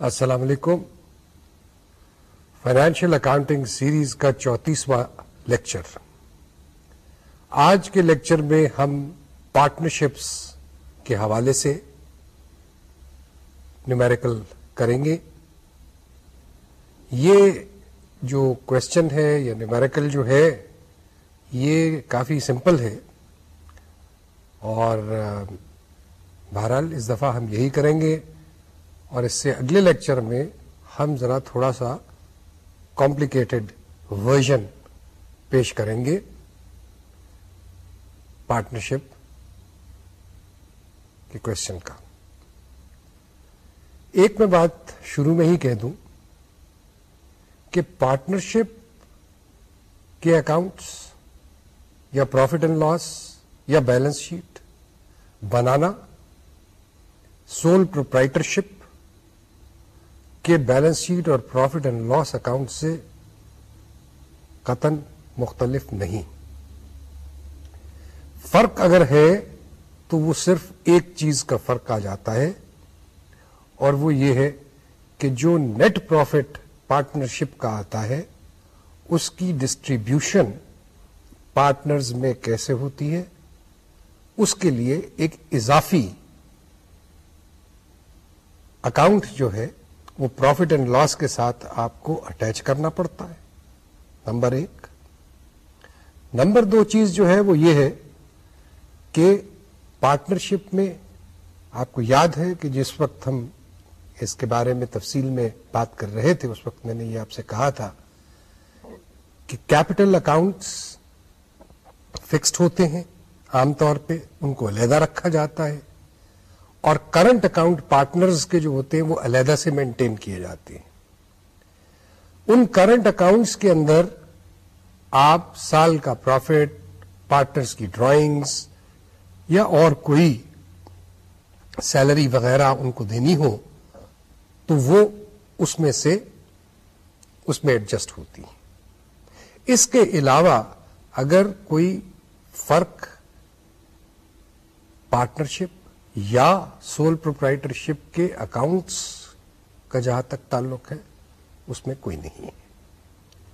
السلام علیکم۔ Financial accounting series کا چونتیسواں لیکچر آج کے لیکچر میں ہم پارٹنرشپس کے حوالے سے نیومیریکل کریں گے۔ یہ جو کوشچن ہے یا نیومیریکل جو ہے، یہ کافی سمپل ہے۔ اور بہرحال اس دفعہ ہم یہی کریں گے۔ اور اس سے اگلے لیکچر میں ہم ذرا تھوڑا سا کمپلیکیٹڈ ورژن پیش کریں گے۔ پارٹنرشپ کے کوشچن کا۔ ایک میں بات شروع میں ہی کہہ دوں کہ پارٹنرشپ کے اکاؤنٹس یا پروفٹ اینڈ لاس یا بیلنس شیٹ بنانا سول پروپرائٹرشپ کے بیلنس شیٹ اور پروفٹ اینڈ لاس اکاؤنٹ سے قطن مختلف نہیں۔ فرق اگر ہے تو وہ صرف ایک چیز کا فرق آ جاتا ہے اور وہ یہ ہے کہ جو نیٹ پروفٹ پارٹنرشپ کا آتا ہے، اس کی ڈسٹریبیوشن پارٹنرز میں کیسے ہوتی ہے؟ اس کے لیے ایک اضافی اکاؤنٹ جو ہے وہ پروفٹ اینڈ لاس کے ساتھ آپ کو اٹیچ کرنا پڑتا ہے۔ نمبر ایک۔ نمبر دو چیز جو ہے وہ یہ ہے کہ پارٹنرشپ میں آپ کو یاد ہے کہ جس وقت ہم اس کے بارے میں تفصیل میں بات کر رہے تھے، اس وقت میں نے یہ آپ سے کہا تھا کہ کیپٹل اکاؤنٹس فکسڈ ہوتے ہیں، عام طور پہ ان کو علیحدہ رکھا جاتا ہے۔ اور کرنٹ اکاؤنٹ پارٹنرز کے جو ہوتے ہیں وہ علیحدہ سے مینٹین کیے جاتے ہیں۔ ان کرنٹ اکاؤنٹس کے اندر آپ سال کا پروفٹ پارٹنرز کی ڈرائنگز یا اور کوئی سیلری وغیرہ ان کو دینی ہو تو وہ اس میں سے اس میں ایڈجسٹ ہوتی اس کے علاوہ اگر کوئی فرق پارٹنرشپ یا سول پروپرائٹرشپ کے اکاؤنٹس کا جہاں تک تعلق ہے، اس میں کوئی نہیں ہے۔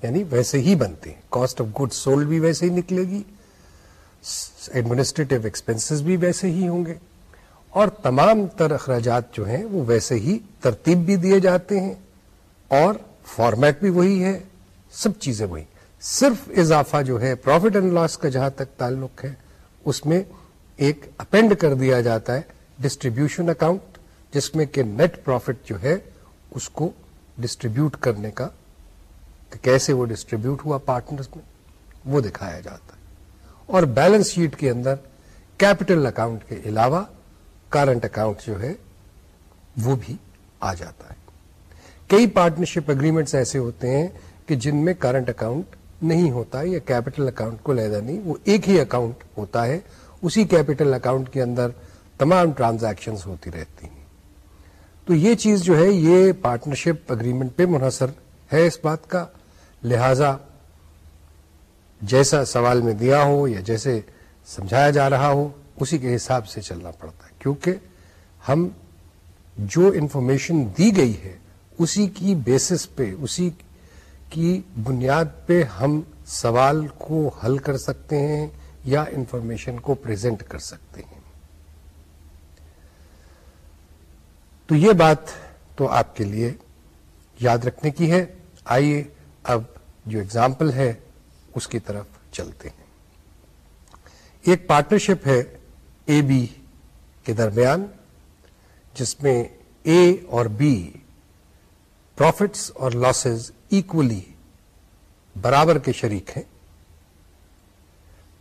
یعنی ویسے ہی بنتے ہیں۔ کاسٹ آف گڈ سولڈ بھی ویسے ہی نکلے گی ایڈمنسٹریٹو ایکسپینسز بھی ویسے ہی ہوں گے۔ اور تمام تر اخراجات جو ہیں، وہ ویسے ہی ترتیب بھی دیے جاتے ہیں۔ اور فارمیٹ بھی وہی ہے، سب چیزیں وہی۔ صرف اضافہ جو ہے پروفٹ اینڈ لاس کا جہاں تک تعلق ہے، اس میں ایک اپینڈ کر دیا جاتا ہے ڈسٹریبیوشن اکاؤنٹ، جس میں کہ نیٹ پروفٹ جو ہے اس کو ڈسٹریبیوٹ کرنے کا، کہ کیسے وہ ڈسٹریبیوٹ ہوا پارٹنرز میں، وہ دکھایا جاتا ہے۔ اور بیلنس شیٹ کے اندر کیپٹل اکاؤنٹ کے علاوہ کرنٹ اکاؤنٹ جو ہے، وہ بھی آ جاتا ہے۔ کئی پارٹنرشپ اگریمنٹس ایسے ہوتے ہیں کہ جن میں کرنٹ اکاؤنٹ نہیں ہوتا یا کیپٹل اکاؤنٹ کو لیدا نہیں، وہ ایک ہی اکاؤنٹ ہوتا ہے اسی کیپٹل اکاؤنٹ کے اندر تمام ٹرانزیکشن ہوتی رہتی ہیں۔ تو یہ چیز جو ہے، یہ پارٹنرشپ اگریمنٹ پہ منحصر ہے اس بات کا۔ لہذا جیسا سوال میں دیا ہو یا جیسے سمجھایا جا رہا ہو، اسی کے حساب سے چلنا پڑتا ہے۔ کیونکہ ہم جو انفارمیشن دی گئی ہے، اسی کی بیسس پہ، اسی کی بنیاد پہ ہم سوال کو حل کر سکتے ہیں۔ یا انفارمیشن کو پریزنٹ کر سکتے ہیں۔ تو یہ بات تو آپ کے لیے یاد رکھنے کی ہے۔ آئیے اب جو اگزامپل ہے اس کی طرف چلتے ہیں۔ ایک پارٹنرشپ ہے اے بی کے درمیان، جس میں اے اور بی پروفٹس اور لاسز ایکولی برابر کے شریک ہیں۔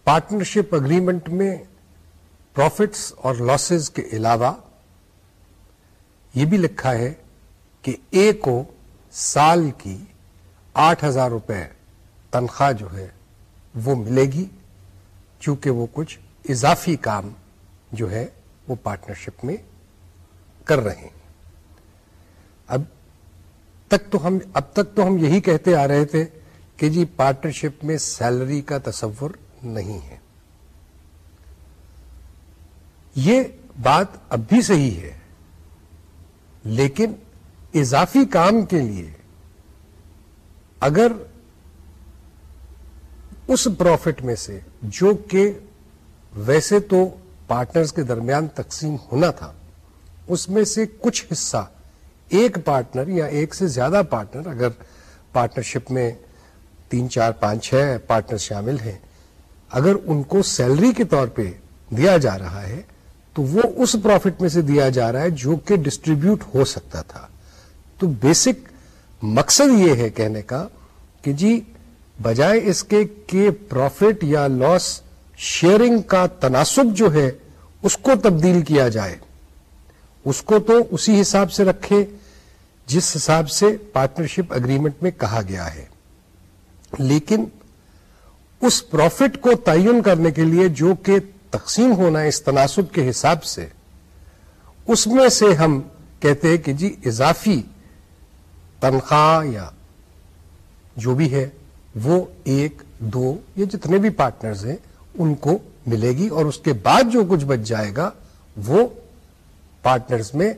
پارٹنرشپ اگریمنٹ میں پروفٹس اور لاسز کے علاوہ یہ بھی لکھا ہے کہ اے کو سال کی آٹھ ہزار روپے تنخواہ جو ہے وہ ملے گی، چونکہ وہ کچھ اضافی کام جو ہے وہ پارٹنرشپ میں کر رہے ہیں۔ اب تک تو ہم، اب تک تو ہم یہی کہتے آ رہے تھے کہ جی پارٹنرشپ میں سیلری کا تصور نہیں ہے۔ یہ بات اب بھی صحیح ہے، لیکن اضافی کام کے لیے اگر اس پروفٹ میں سے جو کہ ویسے تو پارٹنرز کے درمیان تقسیم ہونا تھا، اس میں سے کچھ حصہ ایک پارٹنر یا ایک سے زیادہ پارٹنر، اگر پارٹنرشپ میں تین، چار، پانچ، چھ پارٹنر شامل ہیں اگر ان کو سیلری کے طور پہ دیا جا رہا ہے، تو وہ اس پروفٹ میں سے دیا جا رہا ہے جو کہ ڈسٹریبیوٹ ہو سکتا تھا۔ تو بیسک مقصد یہ ہے کہنے کا کہ جی بجائے اس کے کہ پروفٹ یا لاس شیئرنگ کا تناسب جو ہے، اس کو تبدیل کیا جائے۔ اس کو تو اسی حساب سے رکھے جس حساب سے پارٹنرشپ اگریمنٹ میں کہا گیا ہے۔ لیکن اس پروفٹ کو تعین کرنے کے لیے جو کہ تقسیم ہونا ہے اس تناسب کے حساب سے، اس میں سے ہم کہتے ہیں کہ جی اضافی تنخواہ یا جو بھی ہے، وہ ایک، دو یا جتنے بھی پارٹنرز ہیں، ان کو ملے گی اور اس کے بعد جو کچھ بچ جائے گا، وہ پارٹنرز میں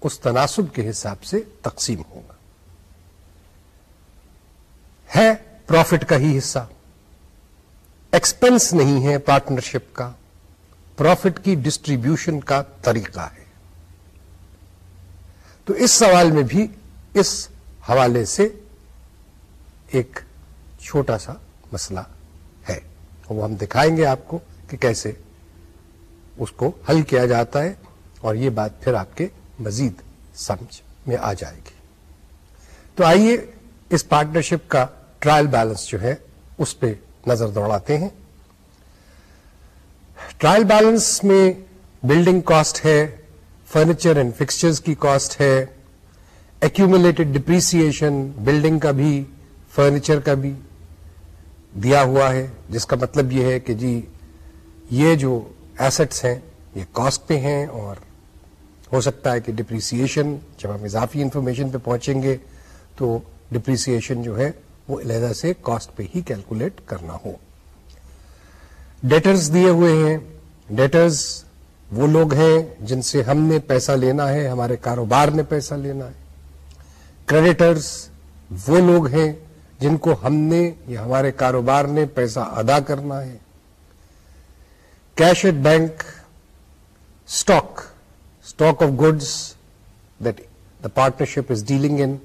اس تناسب کے حساب سے تقسیم ہوگا۔ ہے پروفٹ کا ہی حصہ۔ ایکسپنس نہیں ہے پارٹنرشپ کا پروفٹ کی ڈسٹریبیوشن کا طریقہ ہے۔ تو اس سوال میں بھی اس حوالے سے ایک چھوٹا سا مسئلہ ہے۔ وہ ہم دکھائیں گے آپ کو کہ کیسے اس کو حل کیا جاتا ہے اور یہ بات پھر آپ کے مزید سمجھ میں آ جائے گی۔ تو آئیے اس پارٹنرشپ کا ٹرائل بیلنس جو ہے اس پہ نظر دوڑاتے ہیں۔ ٹرائل بیلنس میں بلڈنگ کاسٹ ہے فرنیچر اینڈ فکسچرز کی کاسٹ ہے۔ ایکومولیٹڈ ڈپریسن بلڈنگ کا بھی فرنیچر کا بھی دیا ہوا ہے، جس کا مطلب یہ ہے کہ جی یہ جو ایسٹس ہیں، یہ کاسٹ پہ ہیں اور ہو سکتا ہے کہ ڈپریسن جب ہم اضافی انفارمیشن پہ پہنچیں گے تو ڈپریسن جو ہے وہ علیحدہ سے کاسٹ پہ ہی کیلکولیٹ کرنا ہو۔ ڈیٹرز دیے ہوئے ہیں۔ ڈیٹرز وہ لوگ ہیں جن سے ہم نے پیسہ لینا ہے، ہمارے کاروبار نے پیسہ لینا ہے۔ کریڈیٹرز وہ لوگ ہیں جن کو ہم نے یا ہمارے کاروبار نے پیسہ ادا کرنا ہے۔ Cash at bank stock stock of goods that the partnership is dealing in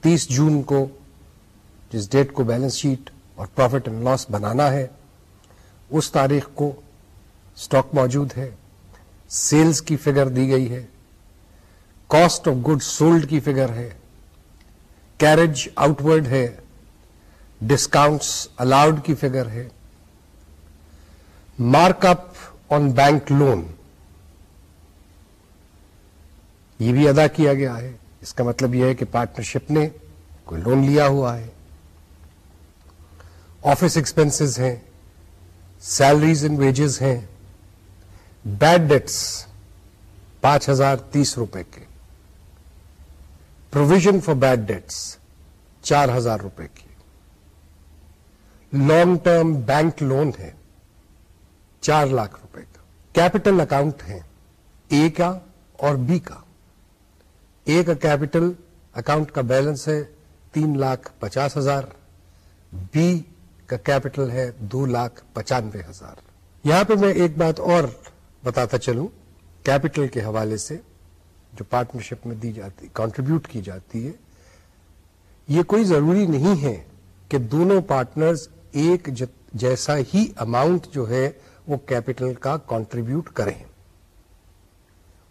تیس جون کو جس ڈیٹ کو بیلنس شیٹ اور پروفٹ اینڈ لاس بنانا ہے، اس تاریخ کو اسٹاک موجود ہے، سیلز کی فگر دی گئی ہے، کاسٹ آف گڈ سولڈ کی فگر ہے، کیریج آؤٹ ورڈ ہے، ڈسکاؤنٹس الاؤڈ کی فگر ہے۔ Mark up on bank loan, یہ بھی ادا کیا گیا ہے۔ اس کا مطلب یہ ہے کہ پارٹنرشپ نے کوئی لون لیا ہوا ہے۔ آفس ایکسپینسز ہیں سیلریز اینڈ ویجز ہیں بیڈ ڈیٹس پانچ ہزار تیس روپے کے پروویژن فار بیڈ ڈیٹس چار ہزار روپے کی لانگ ٹرم بینک لون ہے چار لاکھ روپے کا کیپٹل اکاؤنٹ ہے اے کا اور بی کا اے کا کیپٹل اکاؤنٹ کا بیلنس ہے تین لاکھ پچاس ہزار بی کا کیپٹل ہے دو لاکھ پچانوے ہزار۔ یہاں پہ میں ایک بات اور بتاتا چلوں، کیپٹل کے حوالے سے جو پارٹنرشپ میں دی جاتی کانٹریبیوٹ کی جاتی ہے، یہ کوئی ضروری نہیں ہے کہ دونوں پارٹنرز ایک جیسا ہی اماؤنٹ جو ہے وہ کیپٹل کا کانٹریبیوٹ کریں۔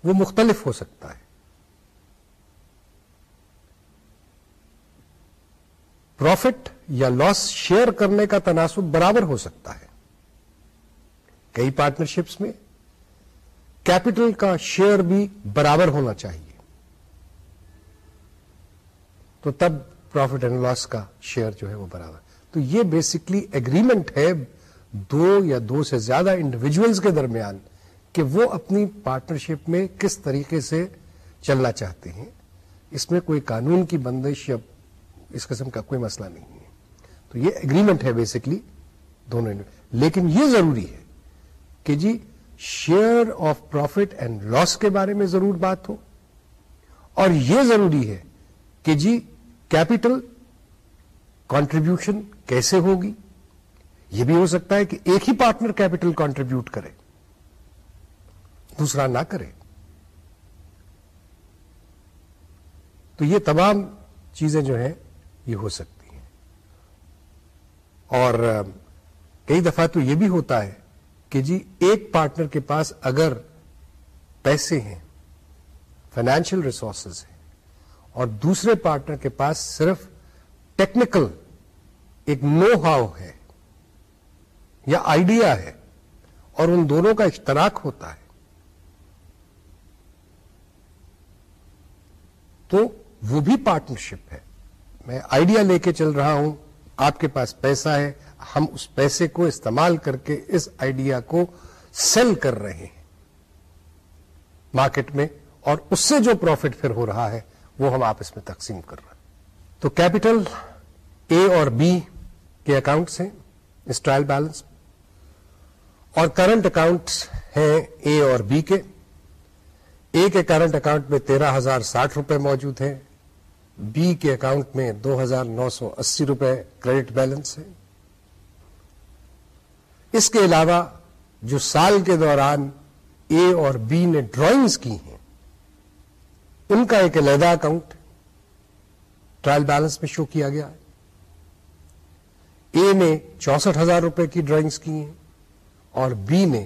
وہ مختلف ہو سکتا ہے۔ پروفٹ یا لاس شیئر کرنے کا تناسب برابر ہو سکتا ہے۔ کئی پارٹنرشپس میں کیپٹل کا شیئر بھی برابر ہونا چاہیے۔ تو تب پروفٹ اینڈ لاس کا شیئر جو ہے وہ برابر۔ تو یہ بیسکلی ایگریمنٹ ہے دو یا دو سے زیادہ انڈیویجلس کے درمیان کہ وہ اپنی پارٹنرشپ میں کس طریقے سے چلنا چاہتے ہیں۔ اس میں کوئی قانون کی بندش یا اس قسم کا کوئی مسئلہ نہیں ہے۔ تو یہ ایگریمنٹ ہے بیسکلی دونوں لیکن یہ ضروری ہے کہ جی share of profit and loss کے بارے میں ضرور بات ہو۔ اور یہ ضروری ہے کہ جی کیپٹل کانٹریبیوشن کیسے ہوگی۔ یہ بھی ہو سکتا ہے کہ ایک ہی پارٹنر کیپٹل کانٹریبیوٹ کرے۔ دوسرا نہ کرے۔ تو یہ تمام چیزیں جو ہیں یہ ہو سکتی ہیں۔ اور کئی دفعہ تو یہ بھی ہوتا ہے کہ جی ایک پارٹنر کے پاس اگر پیسے ہیں فائنینشیل ریسورسز ہیں، اور دوسرے پارٹنر کے پاس صرف ٹیکنیکل ایک نو ہاؤ ہے یا آئیڈیا ہے اور ان دونوں کا اشتراک ہوتا ہے، تو وہ بھی پارٹنرشپ ہے۔ میں آئیڈیا لے کے چل رہا ہوں، آپ کے پاس پیسہ ہے، ہم اس پیسے کو استعمال کر کے اس آئیڈیا کو سیل کر رہے ہیں مارکیٹ میں، اور اس سے جو پروفٹ پھر ہو رہا ہے، وہ ہم آپس میں تقسیم کر رہے ہیں۔ تو کیپٹل اے اور بی کے اکاؤنٹس ہیں اس ٹرائل بیلنس اور کرنٹ اکاؤنٹس ہیں اے اور بی کے۔ اے کے کرنٹ اکاؤنٹ میں تیرہ ہزار ساٹھ روپے موجود ہیں بی کے اکاؤنٹ میں دو ہزار نو سو اسی روپے کریڈٹ بیلنس ہے۔ اس کے علاوہ جو سال کے دوران اے اور بی نے ڈرائنگز کی ہیں، ان کا ایک علیحدہ اکاؤنٹ ٹرائل بیلنس میں شو کیا گیا۔ ہے اے نے چونسٹھ ہزار روپے کی ڈرائنگز کی ہیں اور بی نے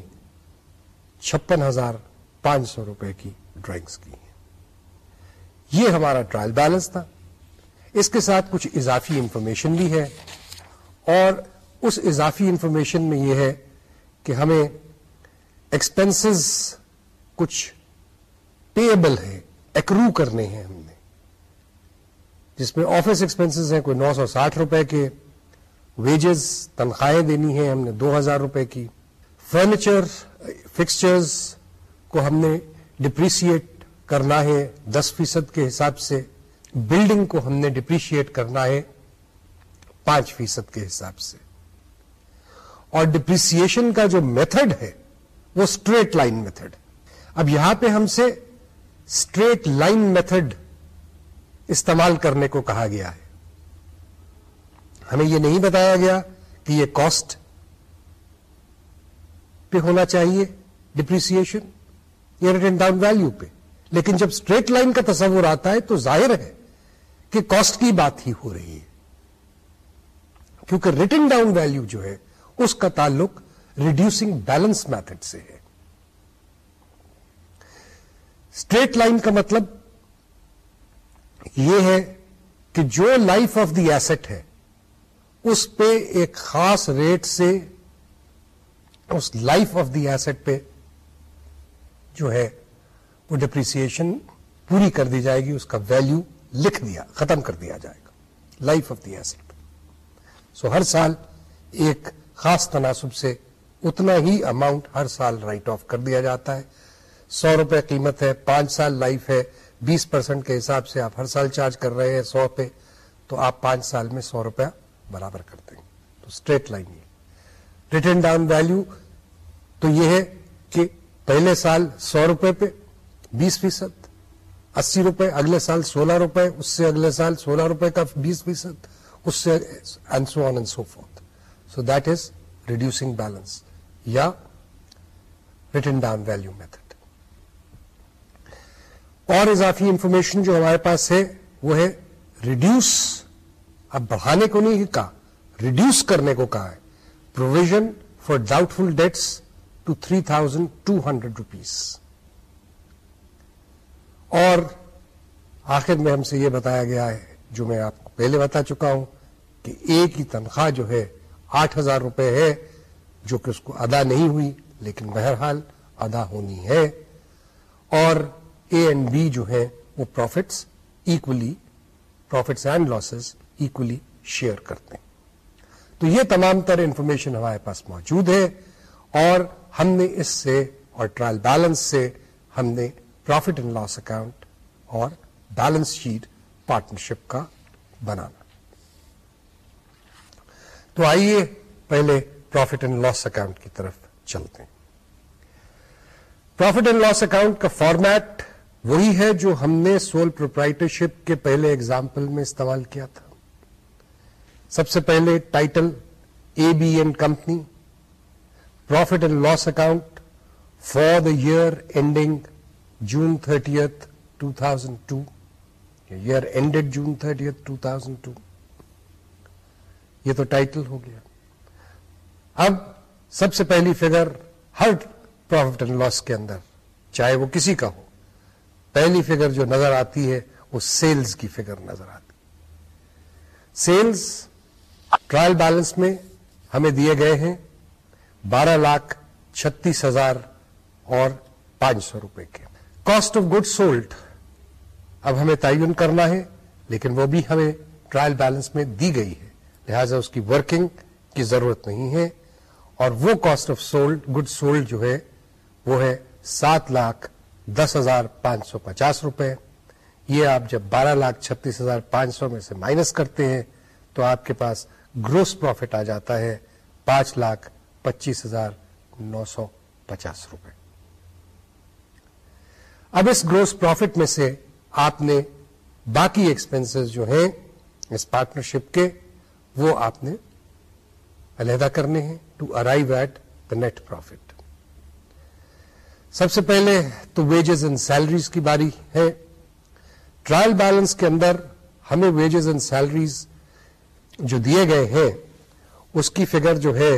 چھپن ہزار پانچ سو روپے کی ڈرائنگز کی۔ ہیں یہ ہمارا ٹرائل بیلنس تھا۔ اس کے ساتھ کچھ اضافی انفارمیشن بھی ہے۔ اور اس اضافی انفارمیشن میں یہ ہے کہ ہمیں ایکسپینسز کچھ پیبل ہے ایکرو کرنے ہیں ہم نے۔ جس میں آفس ایکسپینسز ہیں، کوئی نو سو ساٹھ روپے کے ویجز تنخواہیں دینی ہیں ہم نے، دو ہزار روپے کی۔ فرنیچر فکسچرز کو ہم نے ڈپریسیٹ کرنا ہے، دس فیصد کے حساب سے بلڈنگ کو ہم نے ڈپریشیٹ کرنا ہے، پانچ فیصد کے حساب سے۔ اور ڈپریسن کا جو میتھڈ ہے، وہ اسٹریٹ لائن میتھڈ اب یہاں پہ ہم سے اسٹریٹ لائن میتھڈ استعمال کرنے کو کہا گیا ہے۔ ہمیں یہ نہیں بتایا گیا کہ یہ کاسٹ پہ ہونا چاہیے ڈپریسن یا ریٹن ڈاؤن ویلو پہ۔ لیکن جب اسٹریٹ لائن کا تصور آتا ہے تو ظاہر ہے کہ کاسٹ کی بات ہی ہو رہی ہے۔ کیونکہ ریٹن ڈاؤن ویلو جو ہے، اس کا تعلق ریڈیوسنگ بیلنس میتھڈ سے ہے۔ اسٹریٹ لائن کا مطلب یہ ہے کہ جو لائف آف دی ایسٹ ہے، اس پہ ایک خاص ریٹ سے اس لائف آف دی ایسٹ پہ جو ہے وہ ڈپریسن پوری کر دی جائے گی، اس کا ویلو لکھ دیا، ختم کر دیا جائے گا life of the asset so ہر سال ایک خاص تناسب سے اتنا ہی اماؤنٹ ہر سال رائٹ آف کر دیا جاتا ہے۔ سو روپے قیمت ہے، پانچ سال لائف ہے، بیس پرسینٹ کے حساب سے آپ ہر سال چارج کر رہے ہیں سو پہ، تو آپ پانچ سال میں سو روپیہ برابر کرتے ہیں تو اسٹریٹ لائن یہ۔ ریٹرن ڈاؤن ویلو تو یہ ہے کہ پہلے سال سو روپے پہ بیس فیصد۔ اسی روپے اگلے سال سولہ روپے، اس سے اگلے سال سولہ روپے کا بیس فیصد، اس سے so on and so forth so that is reducing balance یا ریٹن ڈاؤن ویلو میتھڈ اور اضافی انفارمیشن جو ہمارے پاس ہے، وہ ہے ریڈیوس اب بڑھانے کو نہیں کہا ریڈیوس کرنے کو کہا ہے۔ Provision for doubtful debts two three thousand two hundred rupees اور آخر میں ہم سے یہ بتایا گیا ہے، جو میں آپ کو پہلے بتا چکا ہوں، کہ ایک ہی تنخواہ جو ہے، آٹھ ہزار روپے ہے، جو کہ اس کو ادا نہیں ہوئی، لیکن بہرحال ادا ہونی ہے۔ اور اے اینڈ بی جو ہے وہ profits equally profits and losses equally share کرتے ہیں۔ تو یہ تمام تر انفارمیشن ہمارے پاس موجود ہے، اور ہم نے اس سے اور ٹرائل بیلنس سے ہم نے پروفٹ اینڈ لاس اکاؤنٹ اور بیلنس شیٹ پارٹنرشپ کا بنانا تو آئیے پہلے پروفٹ اینڈ لاس اکاؤنٹ کی طرف چلتے ہیں۔ پروفٹ اینڈ لاس اکاؤنٹ کا فارمیٹ وہی ہے جو ہم نے سول پروپرائٹرشپ کے پہلے اگزامپل میں استعمال کیا تھا۔ سب سے پہلے title A B N company profit and loss account for the year ending June thirtieth two thousand two year ended June thirtieth two thousand two. یہ تو ٹائٹل ہو گیا۔ اب سب سے پہلی فگر ہر پروفٹ اینڈ لاس کے اندر، چاہے وہ کسی کا ہو، پہلی فگر جو نظر آتی ہے، وہ سیلز کی فگر نظر آتی۔ سیلز ٹرائل بیلنس میں ہمیں دیے گئے ہیں بارہ لاکھ چھتیس ہزار اور پانچ سو روپے کے۔ کاسٹ آف گڈ سولڈ اب ہمیں تعین کرنا ہے، لیکن وہ بھی ہمیں ٹرائل بیلنس میں دی گئی ہے۔ لہذا اس کی ورکنگ کی ضرورت نہیں ہے۔ اور وہ cost of sold good sold جو ہے، وہ ہے سات لاکھ دس ہزار پانچ سو پچاس روپے۔ یہ آپ جب بارہ لاکھ چھتیس ہزار پانچ سو میں سے مائنس کرتے ہیں، تو آپ کے پاس گروس پروفٹ آ جاتا ہے پانچ لاکھ پچیس ہزار نو سو پچاس روپے۔ اب اس گروس پروفٹ میں سے آپ نے باقی ایکسپینس جو ہیں اس پارٹنرشپ کے، وہ آپ نے علیحدہ کرنے ہیں to arrive at the net profit سب سے پہلے تو ویجز اینڈ سیلریز کی باری ہے۔ ٹرائل بیلنس کے اندر ہمیں ویجز اینڈ سیلریز جو دیے گئے ہیں، اس کی فگر جو ہے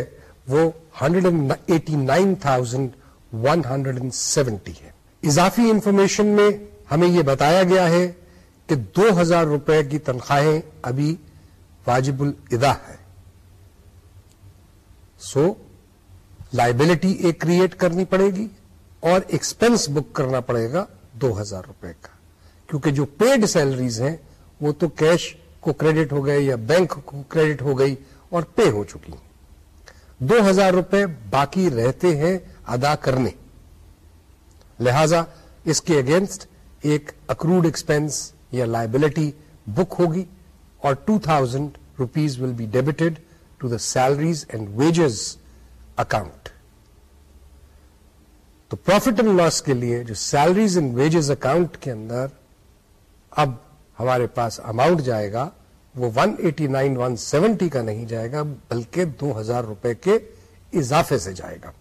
وہ hundred and eighty nine thousand one hundred and seventy ہے۔ اضافی انفارمیشن میں ہمیں یہ بتایا گیا ہے کہ دو ہزار روپے کی تنخواہیں ابھی واجب الادا ہے سو لائبلٹی ایک کریٹ کرنی پڑے گی اور ایکسپینس بک کرنا پڑے گا دو ہزار روپے کا۔ کیونکہ جو پیڈ سیلریز ہیں، وہ تو کیش کو کریڈٹ ہو گئے یا بینک کو کریڈٹ ہو گئی اور پے ہو چکی۔ دو ہزار روپے باقی رہتے ہیں ادا کرنے۔ لہذا اس کے اگینسٹ ایک اکروڈ ایکسپینس یا لائبلٹی بک ہوگی اور two thousand rupees will be debited to the salaries and wages account تو پروفٹ اینڈ لاس کے لیے جو سیلریز اینڈ ویجز اکاؤنٹ کے اندر اب ہمارے پاس اماؤنٹ جائے گا، وہ one eighty nine one seventy کا نہیں جائے گا، بلکہ دو ہزار روپے کے اضافے سے جائے گا۔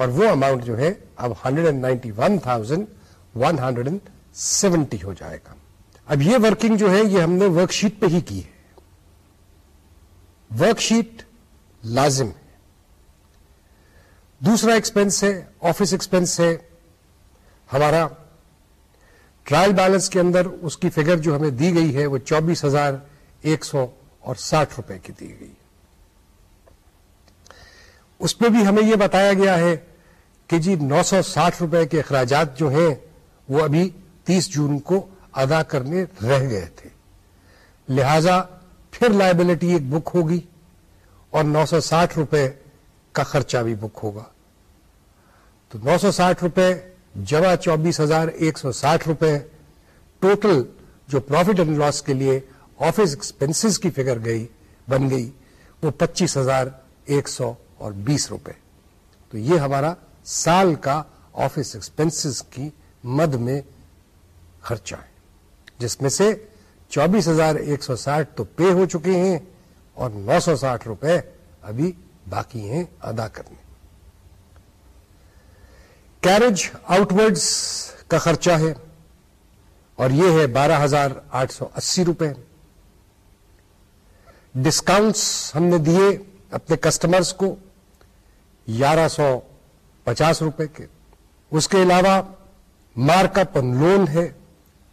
اور وہ اماؤنٹ جو ہے اب hundred and ninety one thousand one hundred and seventy ہو جائے گا۔ اب یہ ورکنگ جو ہے یہ ہم نے ورک شیٹ پہ ہی کی ہے۔ ورک شیٹ لازم ہے۔ دوسرا ایکسپینس ہے آفس ایکسپینس ہے۔ ہمارا ٹرائل بیلنس کے اندر اس کی فگر جو ہمیں دی گئی ہے وہ چوبیس ہزار ایک سو اور ساٹھ روپے کی دی گئی۔ اس پہ بھی ہمیں یہ بتایا گیا ہے کہ جی نو سو ساٹھ روپے کے اخراجات جو ہیں وہ ابھی تیس جون کو ادا کرنے رہ گئے تھے۔ لہذا پھر لائبلٹی ایک بک ہوگی اور نو سو ساٹھ روپے کا خرچہ بھی بک ہوگا۔ تو نو سو ساٹھ روپے جمع چوبیس ہزار ایک سو ساٹھ روپے ٹوٹل جو پروفٹ اینڈ لاس کے لیے آفس ایکسپینسز کی فگر گئی، بن گئی وہ پچیس ہزار ایک سو اور بیس روپے۔ تو یہ ہمارا سال کا آفس ایکسپینسز کی مد میں خرچہ ہے، جس میں سے چوبیس ہزار ایک سو ساٹھ تو پے ہو چکے ہیں اور نو سو ساٹھ روپے ابھی باقی ہیں ادا کرنے۔ کیریج آؤٹ ورڈز کا خرچہ ہے اور یہ ہے بارہ ہزار آٹھ سو اسی روپے۔ ڈسکاؤنٹس ہم نے دیے اپنے کسٹمرز کو گیارہ سو پچاس روپے کے۔ اس کے علاوہ مارک اپ لون ہے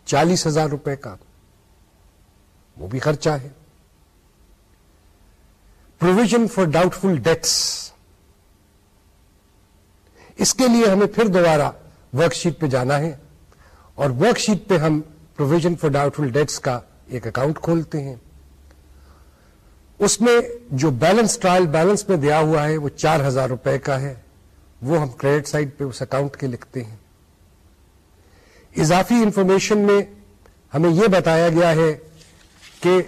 چالیس ہزار روپے کا۔ وہ بھی خرچہ ہے۔ Provision for doubtful debts اس کے لیے ہمیں پھر دوبارہ ورک شیٹ پہ جانا ہے۔ اور ورک شیٹ پہ ہم provision for doubtful debts کا ایک اکاؤنٹ کھولتے ہیں۔ اس میں جو بیلنس ٹرائل بیلنس میں دیا ہوا ہے وہ چار ہزار روپے کا ہے۔ وہ ہم کریڈٹ سائڈ پہ اس اکاؤنٹ کے لکھتے ہیں۔ اضافی انفارمیشن میں ہمیں یہ بتایا گیا ہے کہ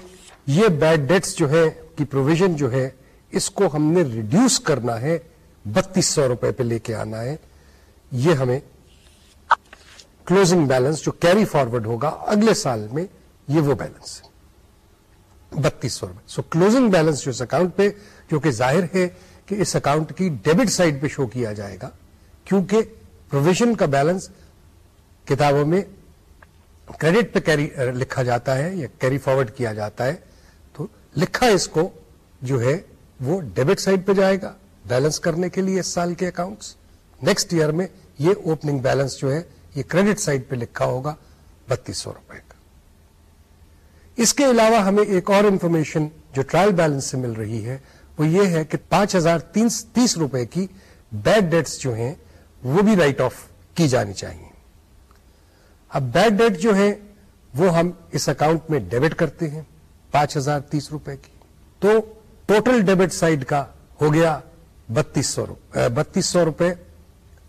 یہ بیڈ ڈیٹس جو ہے، کی پروویژن جو ہے، اس کو ہم نے ریڈیوس کرنا ہے، بتیس سو روپے پہ لے کے آنا ہے۔ یہ ہمیں کلوزنگ بیلنس جو کیری فارورڈ ہوگا اگلے سال میں، یہ وہ بیلنس ہے۔ بتیس سو روپئے سو کلوزنگ بیلنس جو اس اکاؤنٹ پہ، جو کہ ظاہر ہے کہ اس اکاؤنٹ کی ڈیبٹ سائڈ پہ شو کیا جائے گا، کیونکہ پروویژن کا بیلنس کتابوں میں کریڈٹ پہ کیری لکھا جاتا ہے یا کیری فارورڈ کیا جاتا ہے، تو لکھا اس کو جو ہے وہ ڈیبٹ سائڈ پہ جائے گا بیلنس کرنے کے لیے اس سال کے اکاؤنٹس نیکسٹ ایئر میں یہ اوپننگ بیلنس جو ہے، یہ کریڈٹ سائڈ پہ لکھا ہوگا بتیس سو روپئے کا۔ اس کے علاوہ ہمیں ایک اور انفارمیشن جو ٹرائل بیلنس سے مل رہی ہے وہ یہ ہے کہ پانچ ہزار تیس روپے کی بیڈ ڈیٹس جو ہیں وہ بھی رائٹ آف کی جانی چاہیے۔ اب بیڈ ڈیٹ جو ہے وہ ہم اس اکاؤنٹ میں ڈیبٹ کرتے ہیں پانچ ہزار تیس روپے کی۔ تو ٹوٹل ڈیبٹ سائڈ کا ہو گیا بتیس سو بتیس سو روپے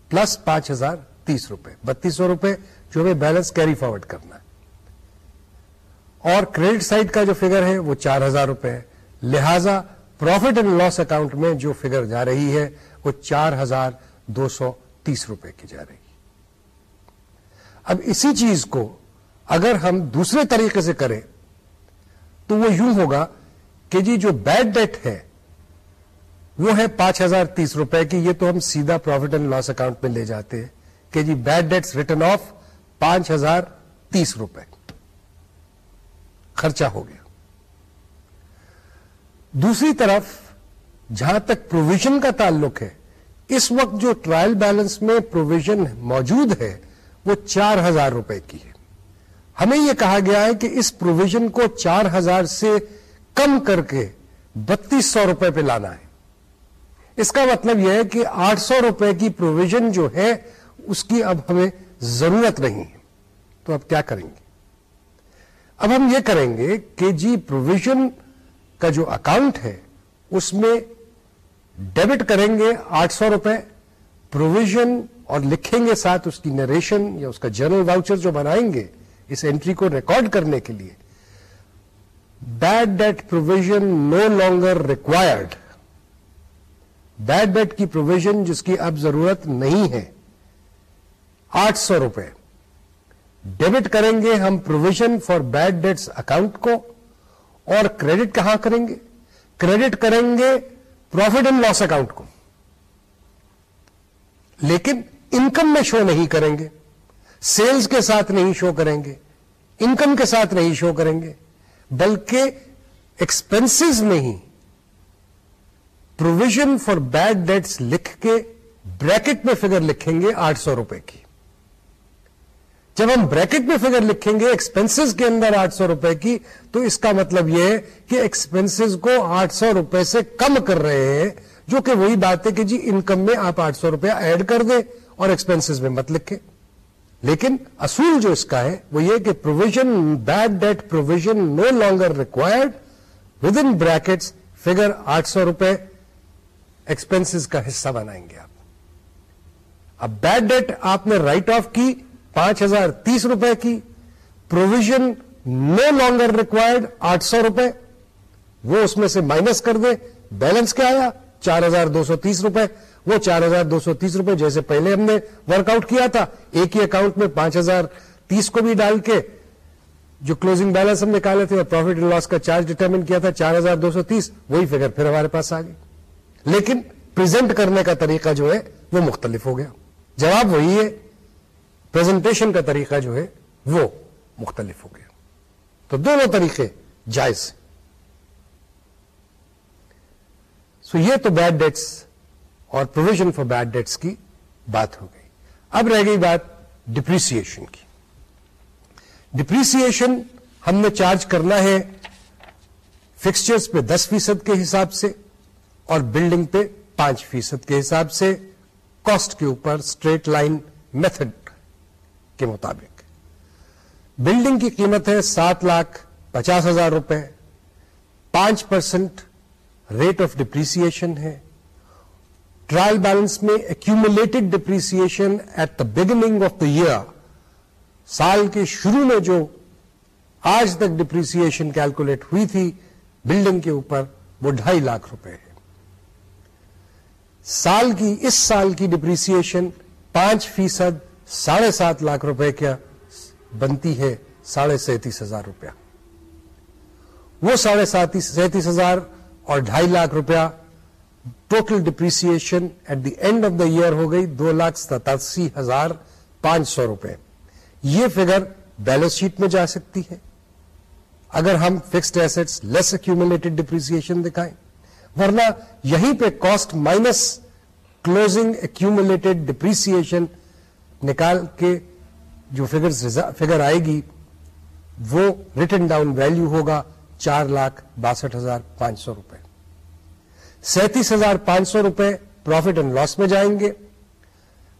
پلس پانچ ہزار تیس روپے۔ بتیس سو روپے جو ہمیں بیلنس کیری فارورڈ کرنا ہے۔ اور کریڈٹ سائڈ کا جو فگر ہے وہ چار ہزار روپے ہے۔ لہذا پروفٹ اینڈ لاس اکاؤنٹ میں جو فگر جا رہی ہے، وہ چار ہزار دو سو تیس روپے کی جا رہی اب اسی چیز کو اگر ہم دوسرے طریقے سے کریں، تو وہ یوں ہوگا کہ جی جو بیڈ ڈیٹ ہے، وہ ہے پانچ ہزار تیس روپے کی۔ یہ تو ہم سیدھا پروفٹ اینڈ لاس اکاؤنٹ میں لے جاتے ہیں کہ جی بیڈ ڈیٹس ریٹرن آف پانچ ہزار تیس روپے۔ خرچہ ہو گیا۔ دوسری طرف جہاں تک پروویژن کا تعلق ہے، اس وقت جو ٹرائل بیلنس میں پروویژن موجود ہے، وہ چار ہزار روپے کی ہے۔ ہمیں یہ کہا گیا ہے کہ اس پروویژن کو چار ہزار سے کم کر کے بتیس سو روپے پہ لانا ہے۔ اس کا مطلب یہ ہے کہ آٹھ سو روپے کی پروویژن جو ہے، اس کی اب ہمیں ضرورت نہیں ہے۔ تو اب کیا کریں گے؟ اب ہم یہ کریں گے کہ جی پروویژن کا جو اکاؤنٹ ہے، اس میں ڈیبٹ کریں گے آٹھ سو روپے پروویژن اور لکھیں گے ساتھ اس کی نریشن یا اس کا جرنل واؤچر جو بنائیں گے اس انٹری کو ریکارڈ کرنے کے لیے. Bad debt provision no longer required bad debt کی پروویژن جس کی اب ضرورت نہیں ہے. آٹھ سو روپے. ڈیبٹ کریں گے ہم provision for bad debts account کو اور کریڈٹ کہاں کریں گے؟ کریڈٹ کریں گے پروفٹ اینڈ لاس اکاؤنٹ کو۔ لیکن انکم میں شو نہیں کریں گے۔ سیلز کے ساتھ نہیں شو کریں گے۔ انکم کے ساتھ نہیں شو کریں گے۔ بلکہ ایکسپینسز میں ہی پروویژن فار بیڈ ڈیٹس لکھ کے بریکٹ میں فگر لکھیں گے آٹھ سو روپے کی۔ جب ہم بریکٹ میں فگر لکھیں گے ایکسپینسز کے اندر آٹھ سو روپے کی، تو اس کا مطلب یہ ہے کہ ایکسپینسز کو آٹھ سو روپے سے کم کر رہے ہیں، جو کہ وہی بات ہے کہ جی انکم میں آپ آٹھ سو روپیہ ایڈ کر دیں اور ایکسپینسز میں مت لکھیں۔ لیکن اصول جو اس کا ہے، وہ یہ کہ provision bad debt provision no longer required with in brackets figure آٹھ سو روپے ایکسپینسز کا حصہ بنائیں گے آپ۔ اب بیڈ ڈیٹ آپ نے رائٹ آف کی پانچ ہزار تیس روپے کی پروویژن نو لانگر ریکوائرڈ آٹھ سو روپے۔ وہ اس میں سے مائنس کر دے۔ بیلنس کیا آیا؟ چار ہزار دو سو تیس روپے۔ وہ چار ہزار دو سو تیس روپے جیسے پہلے ہم نے ورک آؤٹ کیا تھا۔ ایک ہی اکاؤنٹ میں پانچ ہزار تیس کو بھی ڈال کے جو کلوزنگ بیلنس ہم نکالے تھے اور پروفٹ اینڈ لاس کا چارج ڈیٹرمن کیا تھا، چار ہزار دو سو تیس۔ وہی فگر پھر ہمارے پاس آ گئی۔ لیکن پریزنٹ کرنے کا طریقہ جو ہے، وہ مختلف ہو گیا۔ جواب وہی ہے۔ پریزنٹیشن کا طریقہ جو ہے وہ مختلف ہو گیا۔ تو دونوں طریقے جائز سو یہ تو بیڈ ڈیٹس اور پروویژن فار بیڈ ڈیٹس کی بات ہو گئی۔ اب رہ گئی بات ڈپریسن کی۔ ڈپریسن ہم نے چارج کرنا ہے فکسچرز پہ دس فیصد کے حساب سے اور بلڈنگ پہ پانچ فیصد کے حساب سے۔ کاسٹ کے اوپر اسٹریٹ لائن میتھڈ کے مطابق۔ بلڈنگ کی قیمت ہے سات لاکھ پچاس ہزار روپے۔ پانچ پرسنٹ ریٹ آف ڈپریسن ہے۔ ٹرائل بیلنس میں accumulated depreciation at the beginning of the year سال کے شروع میں جو آج تک ڈپریسن کیلکولیٹ ہوئی تھی، بلڈنگ کے اوپر وہ ڈھائی لاکھ روپے ہے۔ سال کی، اس سال کی ڈپریسن پانچ فیصد ساڑھے سات لاکھ روپے کیا بنتی ہے ساڑھے سینتیس ہزار روپیہ۔ وہ ساڑھے سینتیس ہزار اور ڈھائی لاکھ روپیہ total depreciation at the end of the year ہو گئی دو لاکھ ستاسی ہزار پانچ سو روپے۔ یہ فگر بیلنس شیٹ میں جا سکتی ہے۔ اگر ہم fixed assets less accumulated depreciation دکھائیں، ورنہ یہیں پہ cost minus closing accumulated depreciation نکال کے جو فگر آئے گی، وہ ریٹن ڈاؤن ویلو ہوگا چار لاکھ باسٹھ ہزار پانچ سو روپے۔ سینتیس ہزار پانچ سو روپے پروفٹ اینڈ لاس میں جائیں گے۔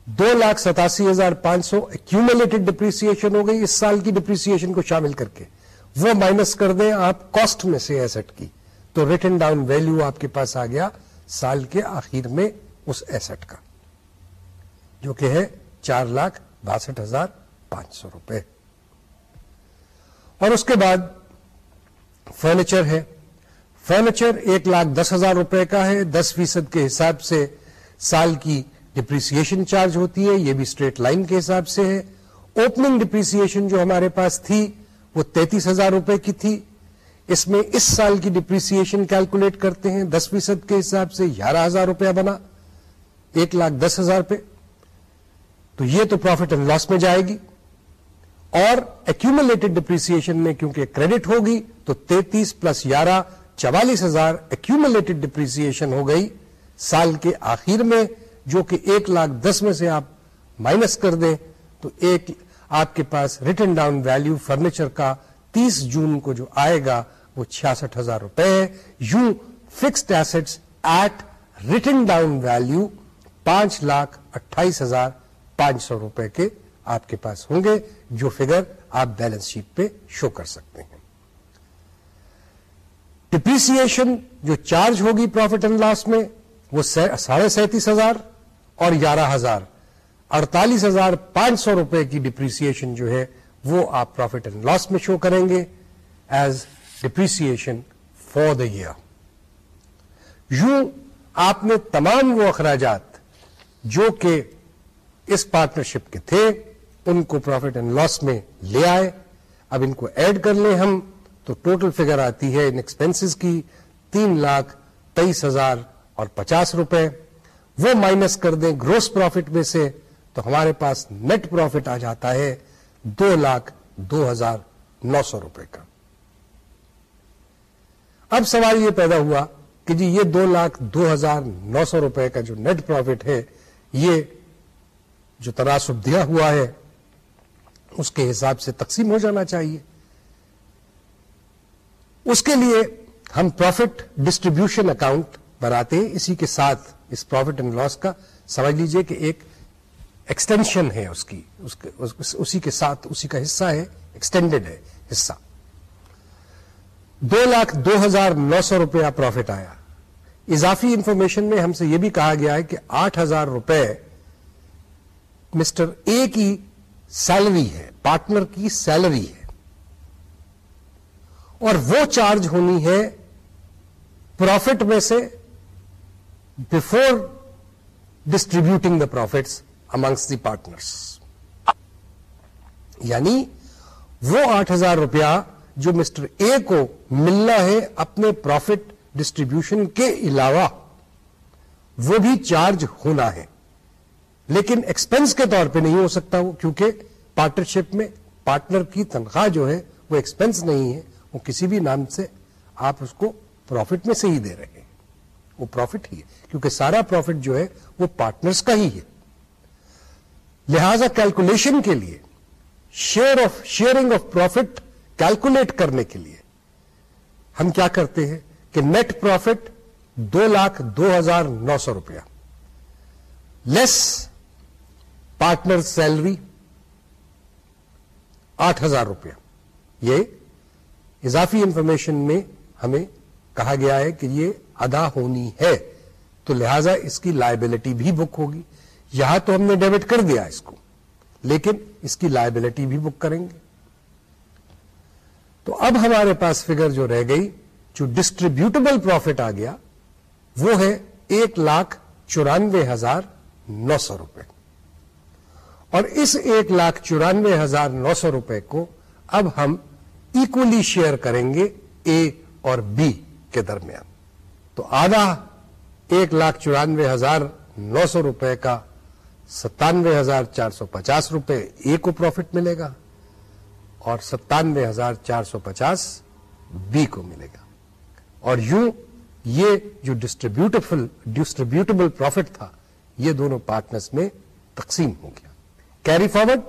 دو لاکھ ستاسی ہزار پانچ سو ایکومولیٹڈ ڈپریسن ہو گئی اس سال کی ڈپریسن کو شامل کر کے۔ وہ مائنس کر دیں آپ کاسٹ میں سے ایسٹ کی۔ تو ریٹن ڈاؤن ویلو آپ کے پاس آ گیا سال کے آخر میں اس ایسٹ کا۔ جو کہ ہے چار لاکھ باسٹھ ہزار پانچ سو روپے۔ اور اس کے بعد فرنیچر ہے۔ فرنیچر ایک لاکھ دس ہزار روپے کا ہے۔ دس فیصد کے حساب سے سال کی ڈپریسن چارج ہوتی ہے۔ یہ بھی اسٹریٹ لائن کے حساب سے ہے۔ اوپننگ ڈپریسن جو ہمارے پاس تھی وہ تینتیس ہزار روپے کی تھی۔ اس میں اس سال کی ڈپریسن کیلکولیٹ کرتے ہیں۔ دس فیصد کے حساب سے گیارہ ہزار روپیہ بنا۔ ایک لاکھ دس ہزار پہ تو یہ تو پروفٹ اینڈ لاس میں جائے گی۔ اور ایکومولیٹڈ ڈپریسن میں کیونکہ کریڈٹ ہوگی تو تینتیس پلس گیارہ چوالیس ہزار ایکومولیٹڈ ڈپریسن ہو گئی سال کے آخر میں، جو کہ ایک لاکھ دس میں سے آپ مائنس کر دیں تو ایک آپ کے پاس ریٹن ڈاؤن ویلو فرنیچر کا تیس جون کو جو آئے گا وہ چھیاسٹھ ہزار روپے ہے۔ You fixed assets at written down value پانچ لاکھ اٹھائیس ہزار پانچ سو روپے کے آپ کے پاس ہوں گے، جو فگر آپ بیلنس شیٹ پہ شو کر سکتے ہیں۔ ڈپریسن جو چارج ہوگی پروفٹ اینڈ لاس میں، وہ ساڑھے سینتیس ہزار اور گیارہ ہزار۔ اڑتالیس ہزار پانچ سو روپے کی ڈپریسن جو ہے، وہ آپ پروفٹ اینڈ لاس میں شو کریں گے as depreciation for the year یوں آپ نے تمام وہ اخراجات جو کہ اس پارٹنرشپ کے تھے، ان کو پروفٹ اینڈ لاس میں لے آئے۔ اب ان کو ایڈ کر لیں ہم، تو ٹوٹل فگر آتی ہے ان ایکسپینسز کی تین لاکھ تیئیس ہزار اور پچاس روپے۔ وہ مائنس کر دیں گروس پروفٹ میں سے، تو ہمارے پاس نیٹ پروفٹ آ جاتا ہے دو لاکھ دو ہزار نو سو روپے کا۔ اب سوال یہ پیدا ہوا کہ جی یہ دو لاکھ دو ہزار نو سو روپے کا جو نیٹ پروفٹ ہے، یہ جو تناسب دیا ہوا ہے، اس کے حساب سے تقسیم ہو جانا چاہیے۔ اس کے لیے ہم پروفٹ ڈسٹریبیوشن اکاؤنٹ بناتے ہیں۔ اسی کے ساتھ اس پروفٹ اینڈ لاس کا سمجھ لیجیے کہ ایک ایکسٹینشن ہے اس کی۔ اسی کے ساتھ اسی کا حصہ ہے ایکسٹینڈیڈ ہے حصہ۔ دو لاکھ دو ہزار نو سو روپیہ پروفٹ آیا۔ اضافی انفارمیشن میں ہم سے یہ بھی کہا گیا ہے کہ آٹھ ہزار روپے مسٹر اے کی سیلری ہے، پارٹنر کی سیلری ہے۔ اور وہ چارج ہونی ہے پروفٹ میں سے before distributing the profits among the partners یعنی وہ آٹھ ہزار روپیہ جو مسٹر اے کو ملنا ہے اپنے پروفٹ ڈسٹریبیوشن کے علاوہ، وہ بھی چارج ہونا ہے۔ لیکن ایکسپنس کے طور پہ نہیں ہو سکتا وہ، کیونکہ پارٹنرشپ میں پارٹنر کی تنخواہ جو ہے وہ ایکسپنس نہیں ہے، وہ کسی بھی نام سے آپ اس کو پروفٹ میں سے ہی دے رہے ہیں۔ وہ پروفٹ ہی ہے، کیونکہ سارا پروفٹ جو ہے وہ پارٹنرز کا ہی ہے۔ لہذا کیلکولیشن کے لیے share of sharing of profit calculate کرنے کے لیے ہم کیا کرتے ہیں کہ نیٹ پروفٹ دو لاکھ دو ہزار نو سو روپیہ لیس پارٹنر سیلری آٹھ ہزار روپیہ۔ یہ اضافی انفارمیشن میں ہمیں کہا گیا ہے کہ یہ ادا ہونی ہے۔ تو لہذا اس کی لائبلٹی بھی بک ہوگی۔ یہاں تو ہم نے ڈیبٹ کر دیا اس کو، لیکن اس کی لائبلٹی بھی بک کریں گے۔ تو اب ہمارے پاس فگر جو رہ گئی، جو ڈسٹریبیوٹیبل پروفٹ آ گیا، وہ ہے ایک لاکھ چورانوے ہزار نو سو روپے۔ اور اس ایک لاکھ چورانوے ہزار نو سو روپے کو اب ہم ایکولی شیئر کریں گے اے اور بی کے درمیان۔ تو آدھا ایک لاکھ چورانوے ہزار نو سو روپے کا ستانوے ہزار چار سو پچاس روپے اے کو پروفٹ ملے گا اور ستانوے ہزار چار سو پچاس بی کو ملے گا۔ اور یوں یہ جو ڈسٹریبیوٹیبل ڈسٹریبیوٹیبل پروفٹ تھا، یہ دونوں پارٹنرز میں تقسیم ہو گیا۔ Carry forward?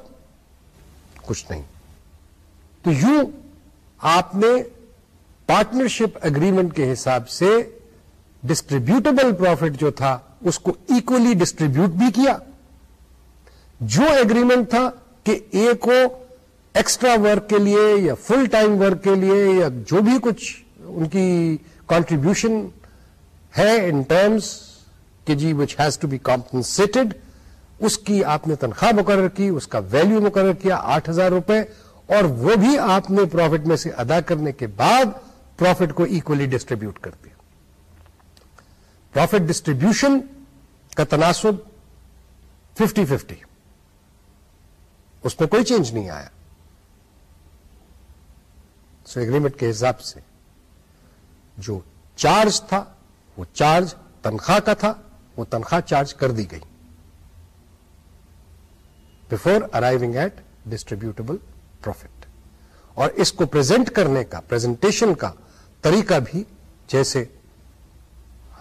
کچھ نہیں۔ تو یوں آپ نے پارٹنرشپ اگریمنٹ کے حساب سے ڈسٹریبیوٹیبل پروفٹ جو تھا، اس کو اکولی ڈسٹریبیوٹ بھی کیا۔ جو ایگریمنٹ تھا کہ اے کو ایکسٹرا ورک کے لیے یا فل ٹائم ورک کے لیے یا جو بھی کچھ ان کی کانٹریبیوشن ہے ان ٹرمز کہ جی which has to be compensated اس کی آپ نے تنخواہ مقرر کی، اس کا ویلو مقرر کیا آٹھ ہزار روپے، اور وہ بھی آپ نے پروفٹ میں سے ادا کرنے کے بعد پروفٹ کو اکولی ڈسٹریبیوٹ کر دیا پروفٹ ڈسٹریبیوشن کا تناسب ففٹی ففٹی اس میں کوئی چینج نہیں آیا۔ سو ایگریمنٹ کے حساب سے جو چارج تھا، وہ چارج تنخواہ کا تھا، وہ تنخواہ چارج کر دی گئی۔ Before arriving at distributable profit اور اس کو پرزینٹ کرنے کا پرزنٹیشن کا طریقہ بھی جیسے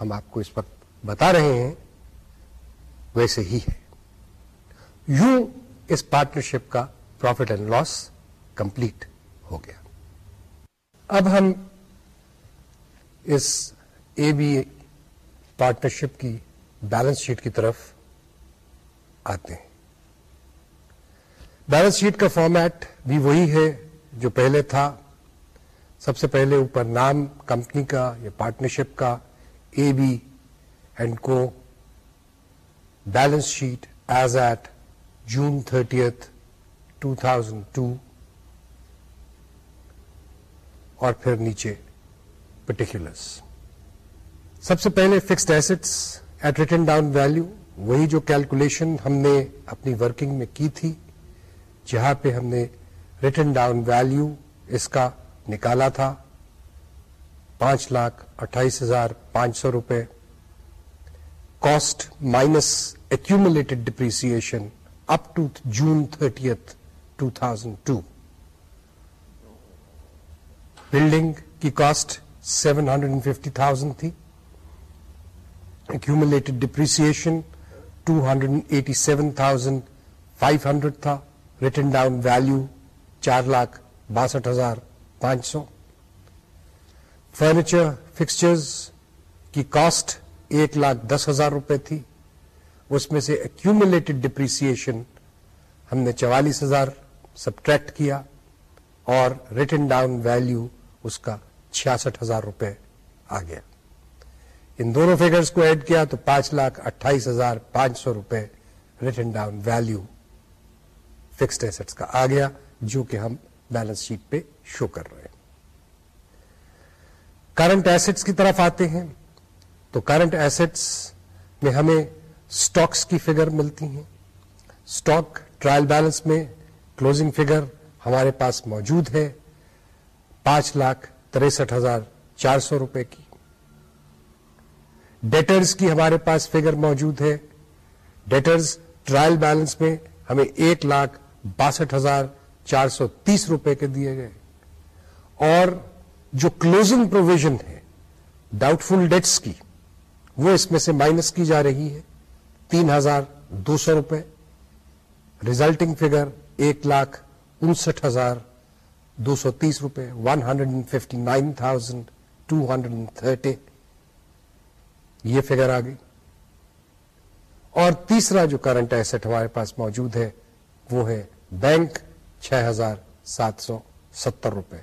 ہم آپ کو اس وقت بتا رہے ہیں، ویسے ہی ہے۔ یوں اس پارٹنرشپ کا پروفٹ اینڈ لاس کمپلیٹ ہو گیا۔ اب ہم اس اے بی پارٹنرشپ کی بیلنس شیٹ کی طرف آتے ہیں۔ بیلنس شیٹ کا فارمیٹ بھی وہی ہے جو پہلے تھا۔ سب سے پہلے اوپر نام کمپنی کا یا پارٹنرشپ کا اے بی اینڈ کو balance sheet as at June thirtieth two thousand two اور پھر نیچے پرٹیکولرس سب سے پہلے fixed assets at written down value وہی جو کیلکولیشن ہم نے اپنی ورکنگ میں کی تھی۔ جہاں پہ ہم نے ریٹن ڈاؤن ویلو اس کا نکالا تھا، پانچ لاکھ اٹھائیس ہزار پانچ سو روپے۔ Cost minus accumulated depreciation up to June thirtieth two thousand two building کی cost seven hundred fifty thousand تھی۔ Accumulated depreciation two hundred eighty seven thousand five hundred تھا۔ ریٹن ڈاؤن ویلو چار لاکھ باسٹھ ہزار پانچ سو۔ فرنیچر فکسچرز کی cost ایک لاکھ دس ہزار روپے تھی۔ اس میں سے ایکومولیٹڈ ڈپریسن ہم نے چوالیس ہزار سبٹریکٹ کیا اور ریٹن ڈاؤن ویلو اس کا چھیاسٹھ ہزار روپے آ گیا۔ ان دونوں فیگرز کو ایڈ کیا تو پانچ لاکھ اٹھائیس ہزار پانچ سو روپے written down value fixed assets کا آ گیا جو کہ ہم بیلنس شیٹ پہ شو کر رہے ہیں۔ کرنٹ ایسٹس کی طرف آتے ہیں تو کرنٹ ایسٹس میں ہمیں اسٹاکس کی فگر ملتی ہیں۔ اسٹاک ٹرائل بیلنس میں کلوزنگ فگر ہمارے پاس موجود ہے۔ پانچ لاکھ تریسٹھ ہزار چار سو روپے کی۔ ڈیٹرز کی ہمارے پاس فگر موجود ہے۔ ڈیٹرز ٹرائل بیلنس میں ہمیں ایک لاکھ باسٹھ ہزار چار سو تیس روپے کے دیے گئے۔ اور جو کلوزنگ پروویژن ہے ڈاؤٹ فل ڈیٹس کی، وہ اس میں سے مائنس کی جا رہی ہے۔ تین ہزار دو سو روپے۔ ریزلٹنگ فگر ایک لاکھ انسٹھ ہزار دو سو تیس روپے one hundred and fifty nine thousand two hundred and thirty یہ فگر آ گئی۔ اور تیسرا جو کرنٹ ایسٹ ہمارے پاس موجود ہے، وہ ہے بینک چھ ہزار سات سو ستر روپے۔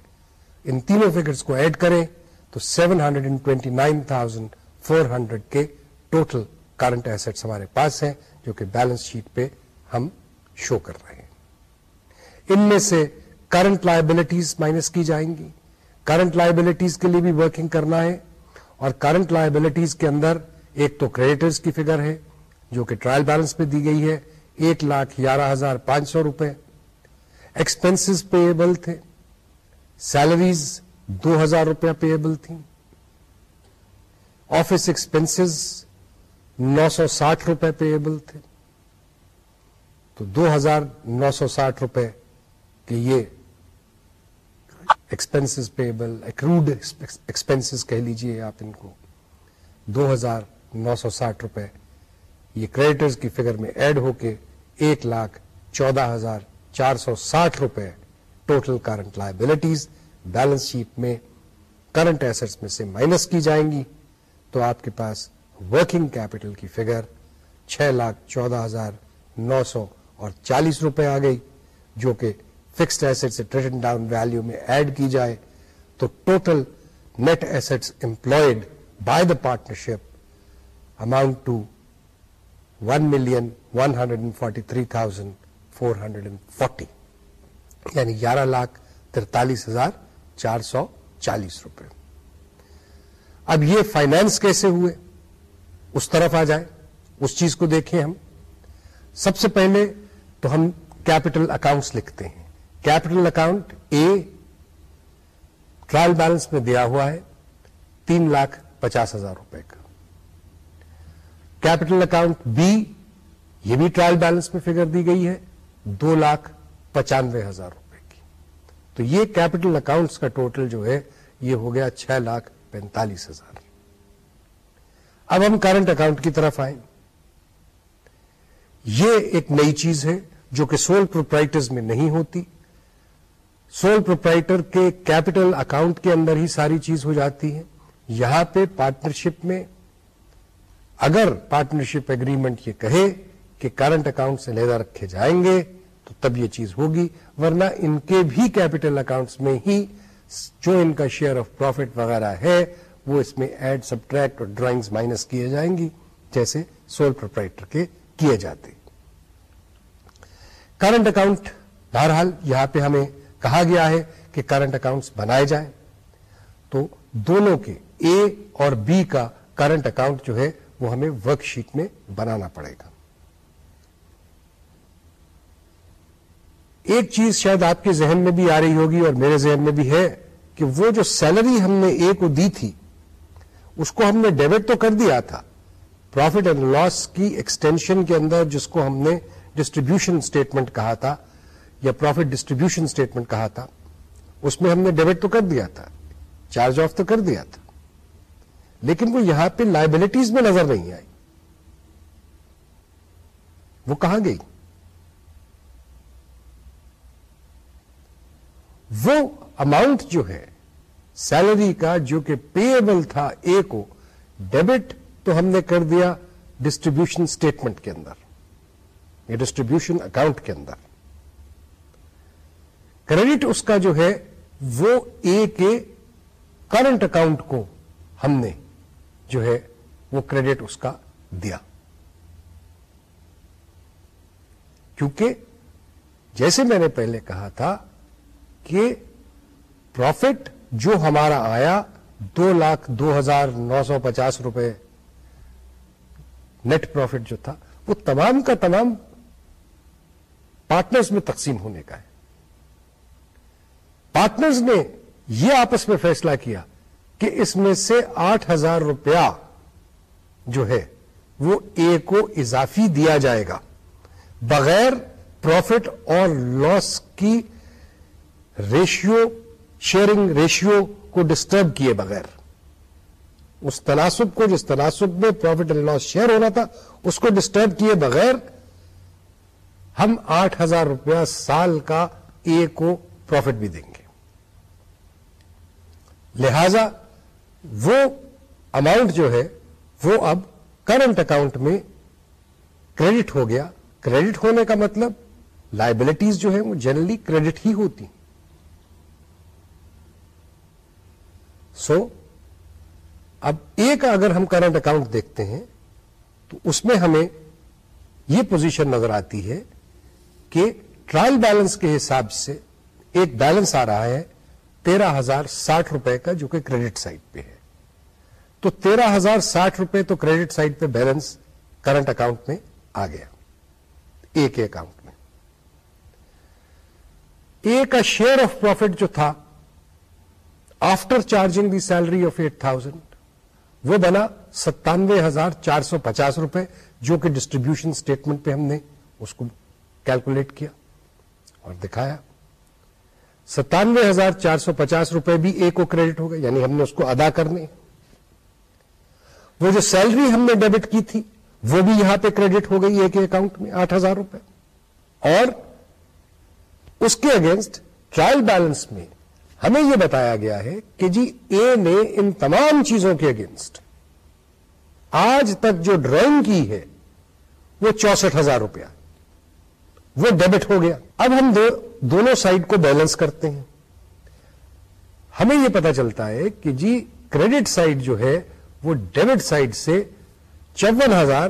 ان تینوں فگرس کو ایڈ کریں تو seven hundred and twenty nine thousand four hundred کے ٹوٹل کرنٹ ایسٹس ہمارے پاس ہیں، جو کہ بیلنس شیٹ پہ ہم شو کر رہے ہیں۔ ان میں سے کرنٹ لائبلٹیز مائنس کی جائیں گی۔ کرنٹ لائبلٹیز کے لیے بھی ورکنگ کرنا ہے۔ اور کرنٹ لائبلٹیز کے اندر ایک تو کریڈیٹرز کی فگر ہے، جو کہ ٹرائل بیلنس پہ دی گئی ہے۔ ایک لاکھ گیارہ ہزار پانچ سو روپے۔ ایکسپینسز پیبل تھے۔ سیلریز دو ہزار روپیہ پیبل تھیں۔ آفس ایکسپینسز نو سو ساٹھ روپے پیبل تھے۔ تو دو ہزار نو سو ساٹھ روپے کے یہ ایکسپینسز پیبل اکروڈ ایکسپینسز کہہ لیجیے آپ ان کو۔ دو ہزار نو سو ساٹھ روپے۔ یہ کریڈٹرز کی فگر میں ایڈ ہو کے ایک لاکھ چودہ ہزار چار سو ساٹھ روپے total current liabilities balance sheet میں کرنٹ ایسٹس میں سے مائنس کی جائیں گی۔ تو آپ کے پاس ورکنگ کیپٹل کی فگر چھ لاکھ چودہ ہزار نو سو اور چالیس روپے آ گئی، جو کہ فکسڈ ایسٹ سے ڈاؤن ویلو میں ایڈ کی جائے۔ تو total net assets employed by the partnership amount to one million one hundred and forty three thousand four hundred and forty یعنی گیارہ لاکھ ترتالیس ہزار چار سو چالیس روپے اب یہ فائنانس کیسے ہوئے اس طرف آ جائیں اس چیز کو دیکھیں ہم سب سے پہلے تو ہم کیپٹل اکاؤنٹس لکھتے ہیں capital account A trial balance میں دیا ہوا ہے تین لاکھ پچاس ہزار روپے کا کیپٹل اکاؤنٹ بی، یہ بھی ٹرائل بیلنس میں فگر دی گئی ہے، دو لاکھ پچانوے ہزار روپے کی۔ تو یہ کیپٹل اکاؤنٹس کا ٹوٹل جو ہے، یہ ہو گیا چھ لاکھ پینتالیس ہزار۔ اب ہم کرنٹ اکاؤنٹ کی طرف آئیں۔ یہ ایک نئی چیز ہے جو کہ سول پروپرائٹرز میں نہیں ہوتی۔ سول پروپرائٹر کے کیپٹل اکاؤنٹ کے اندر ہی ساری چیز ہو جاتی ہے۔ یہاں پہ پارٹنرشپ میں اگر پارٹنرشپ اگریمنٹ یہ کہے کہ کرنٹ اکاؤنٹ سے رکھے جائیں گے، تو تب یہ چیز ہوگی، ورنہ ان کے بھی کیپٹل اکاؤنٹس میں ہی جو ان کا شیئر آف پروفٹ وغیرہ ہے، وہ اس میں ایڈ سبٹریکٹ اور ڈرائنگز مائنس کیے جائیں گی، جیسے سول پروپرائٹر کے کیے جاتے۔ کرنٹ اکاؤنٹ بہرحال یہاں پہ ہمیں کہا گیا ہے کہ کرنٹ اکاؤنٹس بنائے جائیں۔ تو دونوں کے اے اور بی کا کرنٹ اکاؤنٹ جو ہے وہ ہمیں ورک شیٹ میں بنانا پڑے گا۔ ایک چیز شاید آپ کے ذہن میں بھی آ رہی ہوگی اور میرے ذہن میں بھی ہے کہ وہ جو سیلری ہم نے اے کو دی تھی، اس کو ہم نے ڈیبٹ تو کر دیا تھا۔ پروفٹ اینڈ لاس کی ایکسٹینشن کے اندر جس کو ہم نے ڈسٹریبیوشن اسٹیٹمنٹ کہا تھا یا پروفٹ ڈسٹریبیوشن اسٹیٹمنٹ کہا تھا، اس میں ہم نے ڈیبٹ تو کر دیا تھا، چارج آف تو کر دیا تھا۔ لیکن وہ یہاں پہ لائبلٹیز میں نظر نہیں آئی۔ وہ کہاں گئی؟ وہ اماؤنٹ جو ہے سیلری کا جو کہ پیبل تھا اے کو ڈیبٹ تو ہم نے کر دیا ڈسٹریبیوشن اسٹیٹمنٹ کے اندر، یا ڈسٹریبیوشن اکاؤنٹ کے اندر۔ کریڈٹ اس کا جو ہے، وہ اے کے کرنٹ اکاؤنٹ کو ہم نے جو ہے وہ کریڈٹ اس کا دیا۔ کیونکہ جیسے میں نے پہلے کہا تھا کہ پروفٹ جو ہمارا آیا دو لاکھ دو ہزار نو سو پچاس روپے نیٹ پروفٹ جو تھا، وہ تمام کا تمام پارٹنرز میں تقسیم ہونے کا ہے۔ پارٹنرز نے یہ آپس میں فیصلہ کیا کہ اس میں سے آٹھ ہزار روپیہ جو ہے وہ اے کو اضافی دیا جائے گا بغیر پروفٹ اور لاس کی ریشیو شیئرنگ ریشیو کو ڈسٹرب کیے بغیر۔ اس تناسب کو جس تناسب میں پروفٹ اینڈ لاس شیئر ہونا تھا، اس کو ڈسٹرب کیے بغیر ہم آٹھ ہزار روپیہ سال کا اے کو پروفٹ بھی دیں گے۔ لہذا وہ اماؤنٹ جو ہے وہ اب کرنٹ اکاؤنٹ میں کریڈٹ ہو گیا۔ کریڈٹ ہونے کا مطلب لائبلٹیز جو ہے وہ جنرلی کریڈٹ ہی ہوتی۔ ہیں سو اب ایک اگر ہم کرنٹ اکاؤنٹ دیکھتے ہیں تو اس میں ہمیں یہ پوزیشن نظر آتی ہے کہ ٹرائل بیلنس کے حساب سے ایک بیلنس آ رہا ہے۔ تیرہ ہزار ساٹھ روپے کا جو کہ کریڈٹ سائٹ پہ ہے۔ تو تیرہ ہزار ساٹھ روپے تو کریڈٹ سائٹ پہ بیلنس کرنٹ اکاؤنٹ میں آ گیا۔ اے کے اکاؤنٹ میں۔ اے کا شیئر آف پروفٹ جو تھا after charging the salary of eight thousand وہ بنا ستانوے ہزار چار سو پچاس روپے، جو کہ ڈسٹریبیوشن اسٹیٹمنٹ پہ ہم نے اس کو کیلکولیٹ کیا اور دکھایا۔ ستانوے ہزار چار سو پچاس روپے بھی اے کو کریڈٹ ہو گئے یعنی ہم نے اس کو ادا کرنے۔ وہ جو سیلری ہم نے ڈیبٹ کی تھی، وہ بھی یہاں پہ کریڈٹ ہو گئی اے کے اکاؤنٹ میں آٹھ ہزار روپے۔ اور اس کے اگینسٹ ٹرائل بیلنس میں ہمیں یہ بتایا گیا ہے کہ جی اے نے ان تمام چیزوں کے اگینسٹ آج تک جو ڈرائنگ کی ہے، وہ چونسٹھ ہزار روپیہ۔ وہ ڈیبٹ ہو گیا۔ اب ہم دو دونوں سائڈ کو بیلنس کرتے ہیں۔ ہمیں یہ پتا چلتا ہے کہ جی کریڈٹ سائڈ جو ہے وہ ڈیبٹ سائڈ سے چون ہزار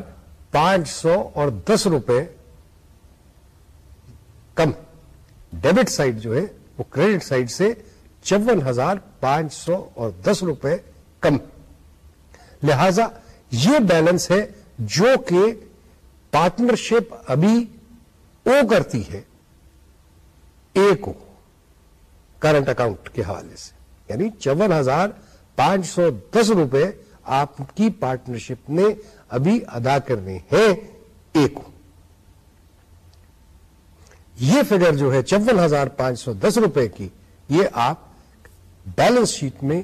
پانچ سو اور دس روپے کم۔ ڈیبٹ سائڈ جو ہے وہ کریڈٹ سائڈ سے چون ہزار پانچ سو اور دس روپے کم۔ لہذا یہ بیلنس ہے جو کہ پارٹنرشپ ابھی او کرتی ہے۔ اے کو کرنٹ اکاؤنٹ کے حوالے سے۔ یعنی چون ہزار پانچ سو دس روپے آپ کی پارٹنرشپ نے ابھی ادا کرنے ہیں اے کو یہ فگر جو ہے، چون ہزار پانچ سو دس روپے کی، یہ آپ بیلنس شیٹ میں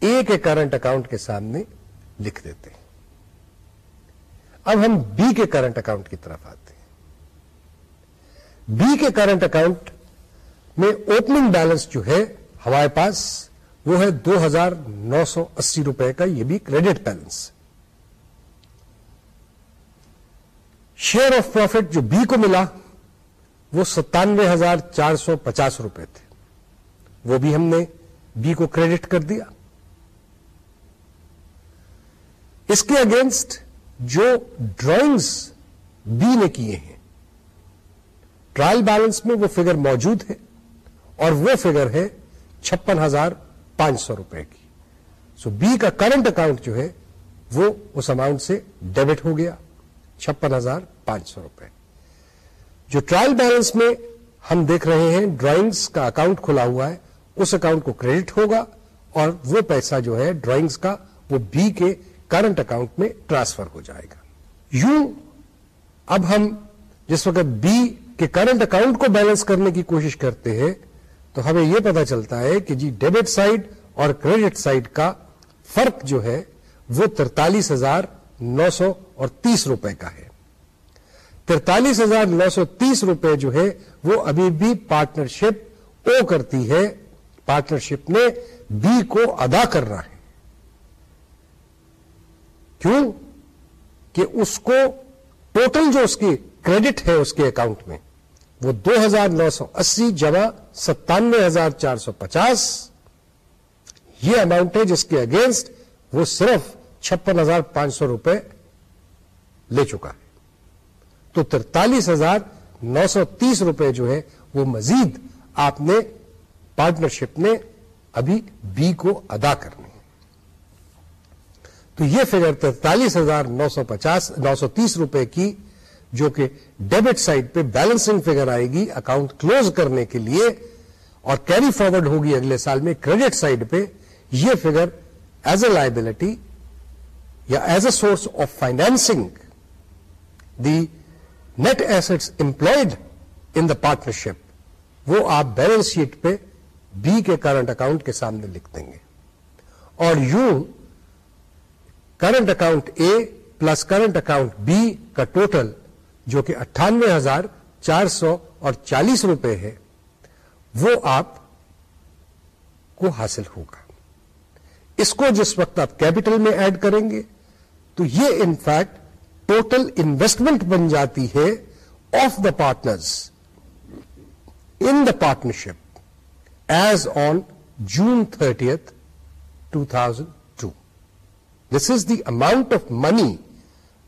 اے کے کرنٹ اکاؤنٹ کے سامنے لکھ دیتے ہیں۔ اب ہم بی کے کرنٹ اکاؤنٹ کی طرف آتے ہیں۔ بی کے کرنٹ اکاؤنٹ میں اوپننگ بیلنس جو ہے ہمارے پاس وہ ہے دو ہزار نو سو اسی روپئے کا، یہ بھی credit balance share of profit جو بی کو ملا وہ ستانوے ہزار چار سو پچاس روپے تھے۔ وہ بھی ہم نے بی کو کریڈٹ کر دیا۔ اس کے اگینسٹ جو ڈرائنگز بی نے کیے ہیں ٹرائل بیلنس میں وہ فگر موجود ہے۔ اور وہ فگر ہے چھپن ہزار پانچ سو روپئے کی۔ سو بی کا کرنٹ اکاؤنٹ جو ہے وہ اس اماؤنٹ سے ڈیبٹ ہو گیا، چھپن ہزار پانچ سو روپئے جو ٹرائل بیلنس میں ہم دیکھ رہے ہیں ڈرائنگس کا اکاؤنٹ کھلا ہوا ہے، اس اکاؤنٹ کو کریڈٹ ہوگا اور وہ پیسہ جو ہے ڈرائنگس کا، وہ بی کے کرنٹ اکاؤنٹ میں ٹرانسفر ہو جائے گا۔ یوں اب ہم جس وقت بی کے کرنٹ اکاؤنٹ کو بیلنس کرنے کی کوشش کرتے ہیں تو ہمیں یہ پتا چلتا ہے کہ جی ڈیبٹ سائڈ اور کریڈٹ سائڈ کا فرق جو ہے وہ ترتالیس ہزار نو سو اور تیس روپے کا ہے۔ ترتالیس ہزار نو سو تیس روپے جو ہے وہ ابھی بھی پارٹنرشپ او کرتی ہے۔ پارٹنرشپ نے بی کو ادا کرنا ہے۔ کیوں؟ کہ اس کو ٹوٹل جو اس کی کریڈٹ ہے اس کے اکاؤنٹ میں وہ دو ہزار نو سو اسی جمع ستانوے ہزار چار سو پچاس۔ یہ اماؤنٹ ہے جس کے اگینسٹ وہ صرف چھپن ہزار پانچ سو روپے لے چکا ہے۔ تو ترتالیس ہزار نو سو تیس روپے جو ہے وہ مزید آپ نے پارٹنرشپ نے ابھی بی کو ادا کرنے تو یہ فگر تینتالیس ہزار نو سو پچاس، نو سو تیس روپے کی جو کہ ڈیبٹ سائڈ پہ بیلنسنگ فگر آئے گی اکاؤنٹ کلوز کرنے کے لیے اور کیری فارورڈ ہوگی اگلے سال میں کریڈٹ سائڈ پہ، یہ فگر ایز اے لائبلٹی یا as a source of financing the net assets employed in the partnership وہ آپ بیلنس شیٹ پہ بی کے کرنٹ اکاؤنٹ کے سامنے لکھ دیں گے۔ اور یوں current account A plus current account B کا ٹوٹل جو کہ اٹھانوے ہزار چار سو اور چالیس روپے ہے وہ آپ کو حاصل ہوگا اس کو جس وقت آپ کیپٹل میں ایڈ کریں گے تو یہ انفیکٹ ٹوٹل انویسٹمنٹ بن جاتی ہے of the partners in the partnership as on June 30th, 2002. This is the amount of money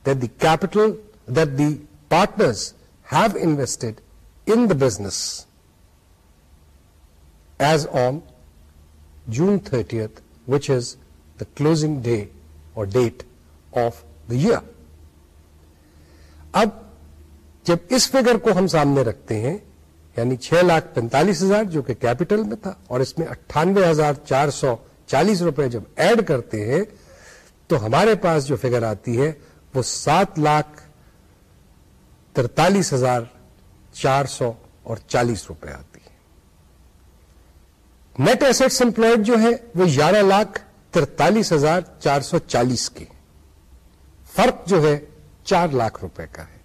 that the capital, that the partners have invested in the business as on June 30th, which is the closing day or date of the year. Ab جب اس figure کو ہم سامنے رکھتے ہیں یعنی چھ لاکھ پینتالیس ہزار جو کہ کیپٹل میں تھا اور اس میں اٹھانوے ہزار چار سو چالیس روپے جب ایڈ کرتے ہیں تو ہمارے پاس جو فگر آتی ہے وہ سات لاکھ ترتالیس ہزار چار سو اور چالیس روپے آتی ہے۔ نیٹ ایسٹس امپلائڈ جو ہے وہ گیارہ لاکھ ترتالیس ہزار چار سو چالیس کے۔ فرق جو ہے چار لاکھ روپے کا ہے۔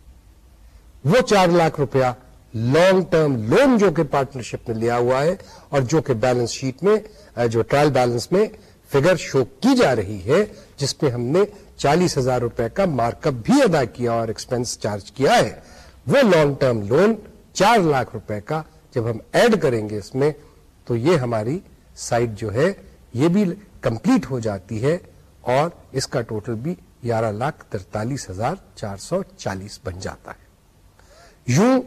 وہ چار لاکھ روپیہ لانگ ٹرم لون جو کہ پارٹنرشپ نے لیا ہوا ہے اور جو کہ بیلنس شیٹ میں، جو ٹرائل بیلنس میں فگر شو کی جا رہی ہے، جس میں ہم نے چالیس ہزار روپے کا مارک اپ بھی ادا کیا اور ایکسپینس چارج کیا ہے۔ وہ لانگ ٹرم لون چار لاکھ روپے کا جب ہم ایڈ کریں گے اس میں، تو یہ ہماری سائٹ جو ہے، یہ بھی کمپلیٹ ہو جاتی ہے اور اس کا ٹوٹل بھی گیارہ لاکھ ترتالیس ہزار چار سو چالیس بن جاتا ہے۔ یوں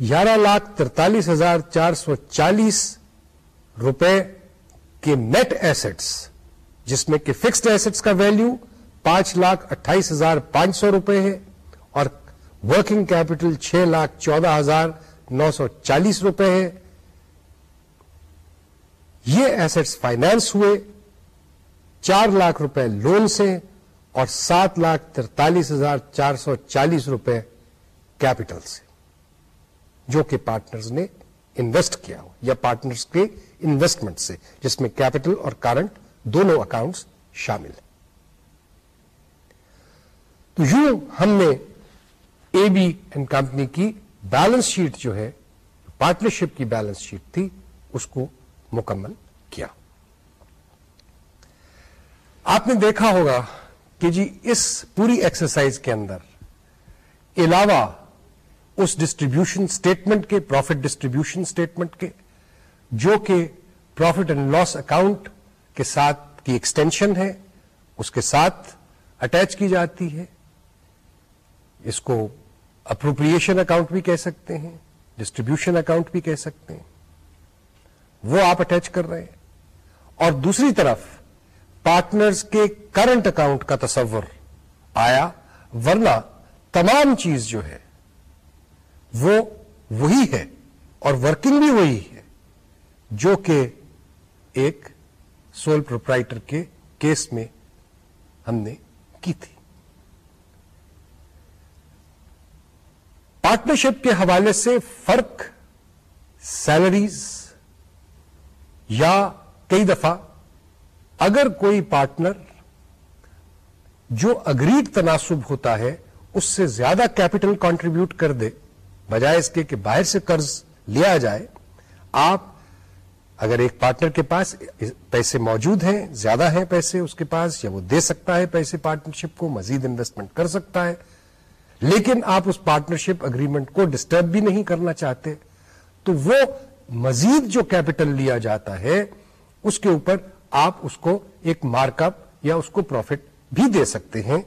گیارہ لاکھ ترتالیس ہزار چار سو چالیس روپے کے نیٹ ایسٹس جس میں کہ فکسڈ ایسٹس کا ویلیو پانچ لاکھ اٹھائیس ہزار پانچ سو روپے ہے اور ورکنگ کیپٹل چھ لاکھ چودہ ہزار نو سو چالیس روپے ہے۔ یہ ایسٹس فائنانس ہوئے، چار لاکھ روپے لون سے اور سات لاکھ ترتالیس ہزار چار سو چالیس روپے کیپٹل سے، جو کہ پارٹنرز نے انویسٹ کیا ہو یا پارٹنرز کے انویسٹمنٹ سے، جس میں کیپٹل اور کارنٹ دونوں اکاؤنٹس شامل ہیں۔ تو یوں ہم نے اے بی اینڈ کمپنی کی بیلنس شیٹ جو ہے پارٹنرشپ کی بیلنس شیٹ تھی، اس کو مکمل کیا۔ آپ نے دیکھا ہوگا کہ جی اس پوری ایکسرسائز کے اندر علاوہ اس ڈسٹریبیوشن اسٹیٹمنٹ کے پروفٹ ڈسٹریبیوشن اسٹیٹمنٹ کے، جو کہ پروفٹ اینڈ لاس اکاؤنٹ کے ساتھ کی ایکسٹینشن ہے، اس کے ساتھ اٹیچ کی جاتی ہے۔ اس کو اپروپریشن اکاؤنٹ بھی کہہ سکتے ہیں ڈسٹریبیوشن اکاؤنٹ بھی کہہ سکتے ہیں۔ وہ آپ اٹیچ کر رہے ہیں۔ اور دوسری طرف پارٹنرز کے کرنٹ اکاؤنٹ کا تصور آیا، ورنہ تمام چیز جو ہے، وہ وہی ہے اور ورکنگ بھی وہی ہے، جو کہ ایک سول پروپرائٹر کے کیس میں ہم نے کی تھی۔ پارٹنرشپ کے حوالے سے فرق سیلریز یا کئی دفعہ اگر کوئی پارٹنر جو اگریڈ تناسب ہوتا ہے اس سے زیادہ کیپٹل کانٹریبیوٹ کر دے، بجائے اس کے کہ باہر سے قرض لیا جائے، آپ اگر ایک پارٹنر کے پاس پیسے موجود ہیں، زیادہ ہیں پیسے اس کے پاس، یا وہ دے سکتا ہے پیسے پارٹنرشپ کو، مزید انویسٹمنٹ کر سکتا ہے، لیکن آپ اس پارٹنرشپ اگریمنٹ کو ڈسٹرب بھی نہیں کرنا چاہتے، تو وہ مزید جو کیپٹل لیا جاتا ہے، اس کے اوپر آپ اس کو ایک مارک اپ یا اس کو پروفٹ بھی دے سکتے ہیں۔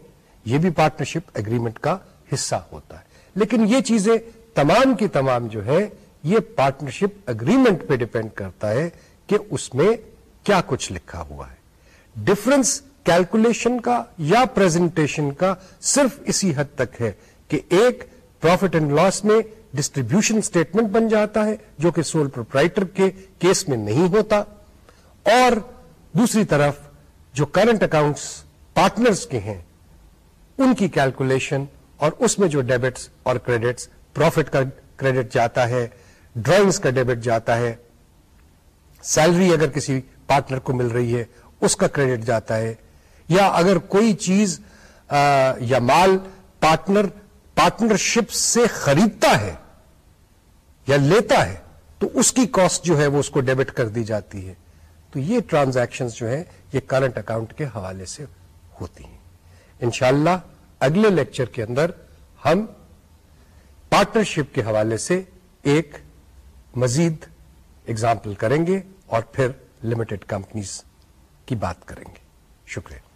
یہ بھی پارٹنرشپ اگریمنٹ کا حصہ ہوتا ہے۔ لیکن یہ چیزیں تمام کی تمام جو ہے یہ پارٹنرشپ اگریمنٹ پہ ڈپینڈ کرتا ہے کہ اس میں کیا کچھ لکھا ہوا ہے۔ ڈفرنس کیلکولیشن کا یا پریزنٹیشن کا صرف اسی حد تک ہے کہ ایک پروفٹ اینڈ لاس میں ڈسٹریبیوشن اسٹیٹمنٹ بن جاتا ہے جو کہ سول پروپرائٹر کے کیس میں نہیں ہوتا۔ اور دوسری طرف جو کرنٹ اکاؤنٹس پارٹنرز کے ہیں، ان کی کیلکولیشن اور اس میں جو ڈیبٹس اور کریڈٹس پروفٹ کا کریڈٹ جاتا ہے۔ ڈرائنگس کا ڈیبٹ جاتا ہے سیلری اگر کسی پارٹنر کو مل رہی ہے، اس کا کریڈٹ جاتا ہے، یا اگر کوئی چیز یا مال پارٹنر پارٹنرشپ سے خریدتا ہے یا لیتا ہے، تو اس کی کاسٹ جو ہے وہ اس کو ڈیبٹ کر دی جاتی ہے۔ تو یہ ٹرانزیکشن جو ہیں، یہ کرنٹ اکاؤنٹ کے حوالے سے ہوتی ہیں۔ انشاءاللہ اگلے لیکچر کے اندر ہم پارٹنرشپ کے حوالے سے ایک مزید اگزامپل کریں گے اور پھر لمیٹڈ کمپنیز کی بات کریں گے۔ شکریہ۔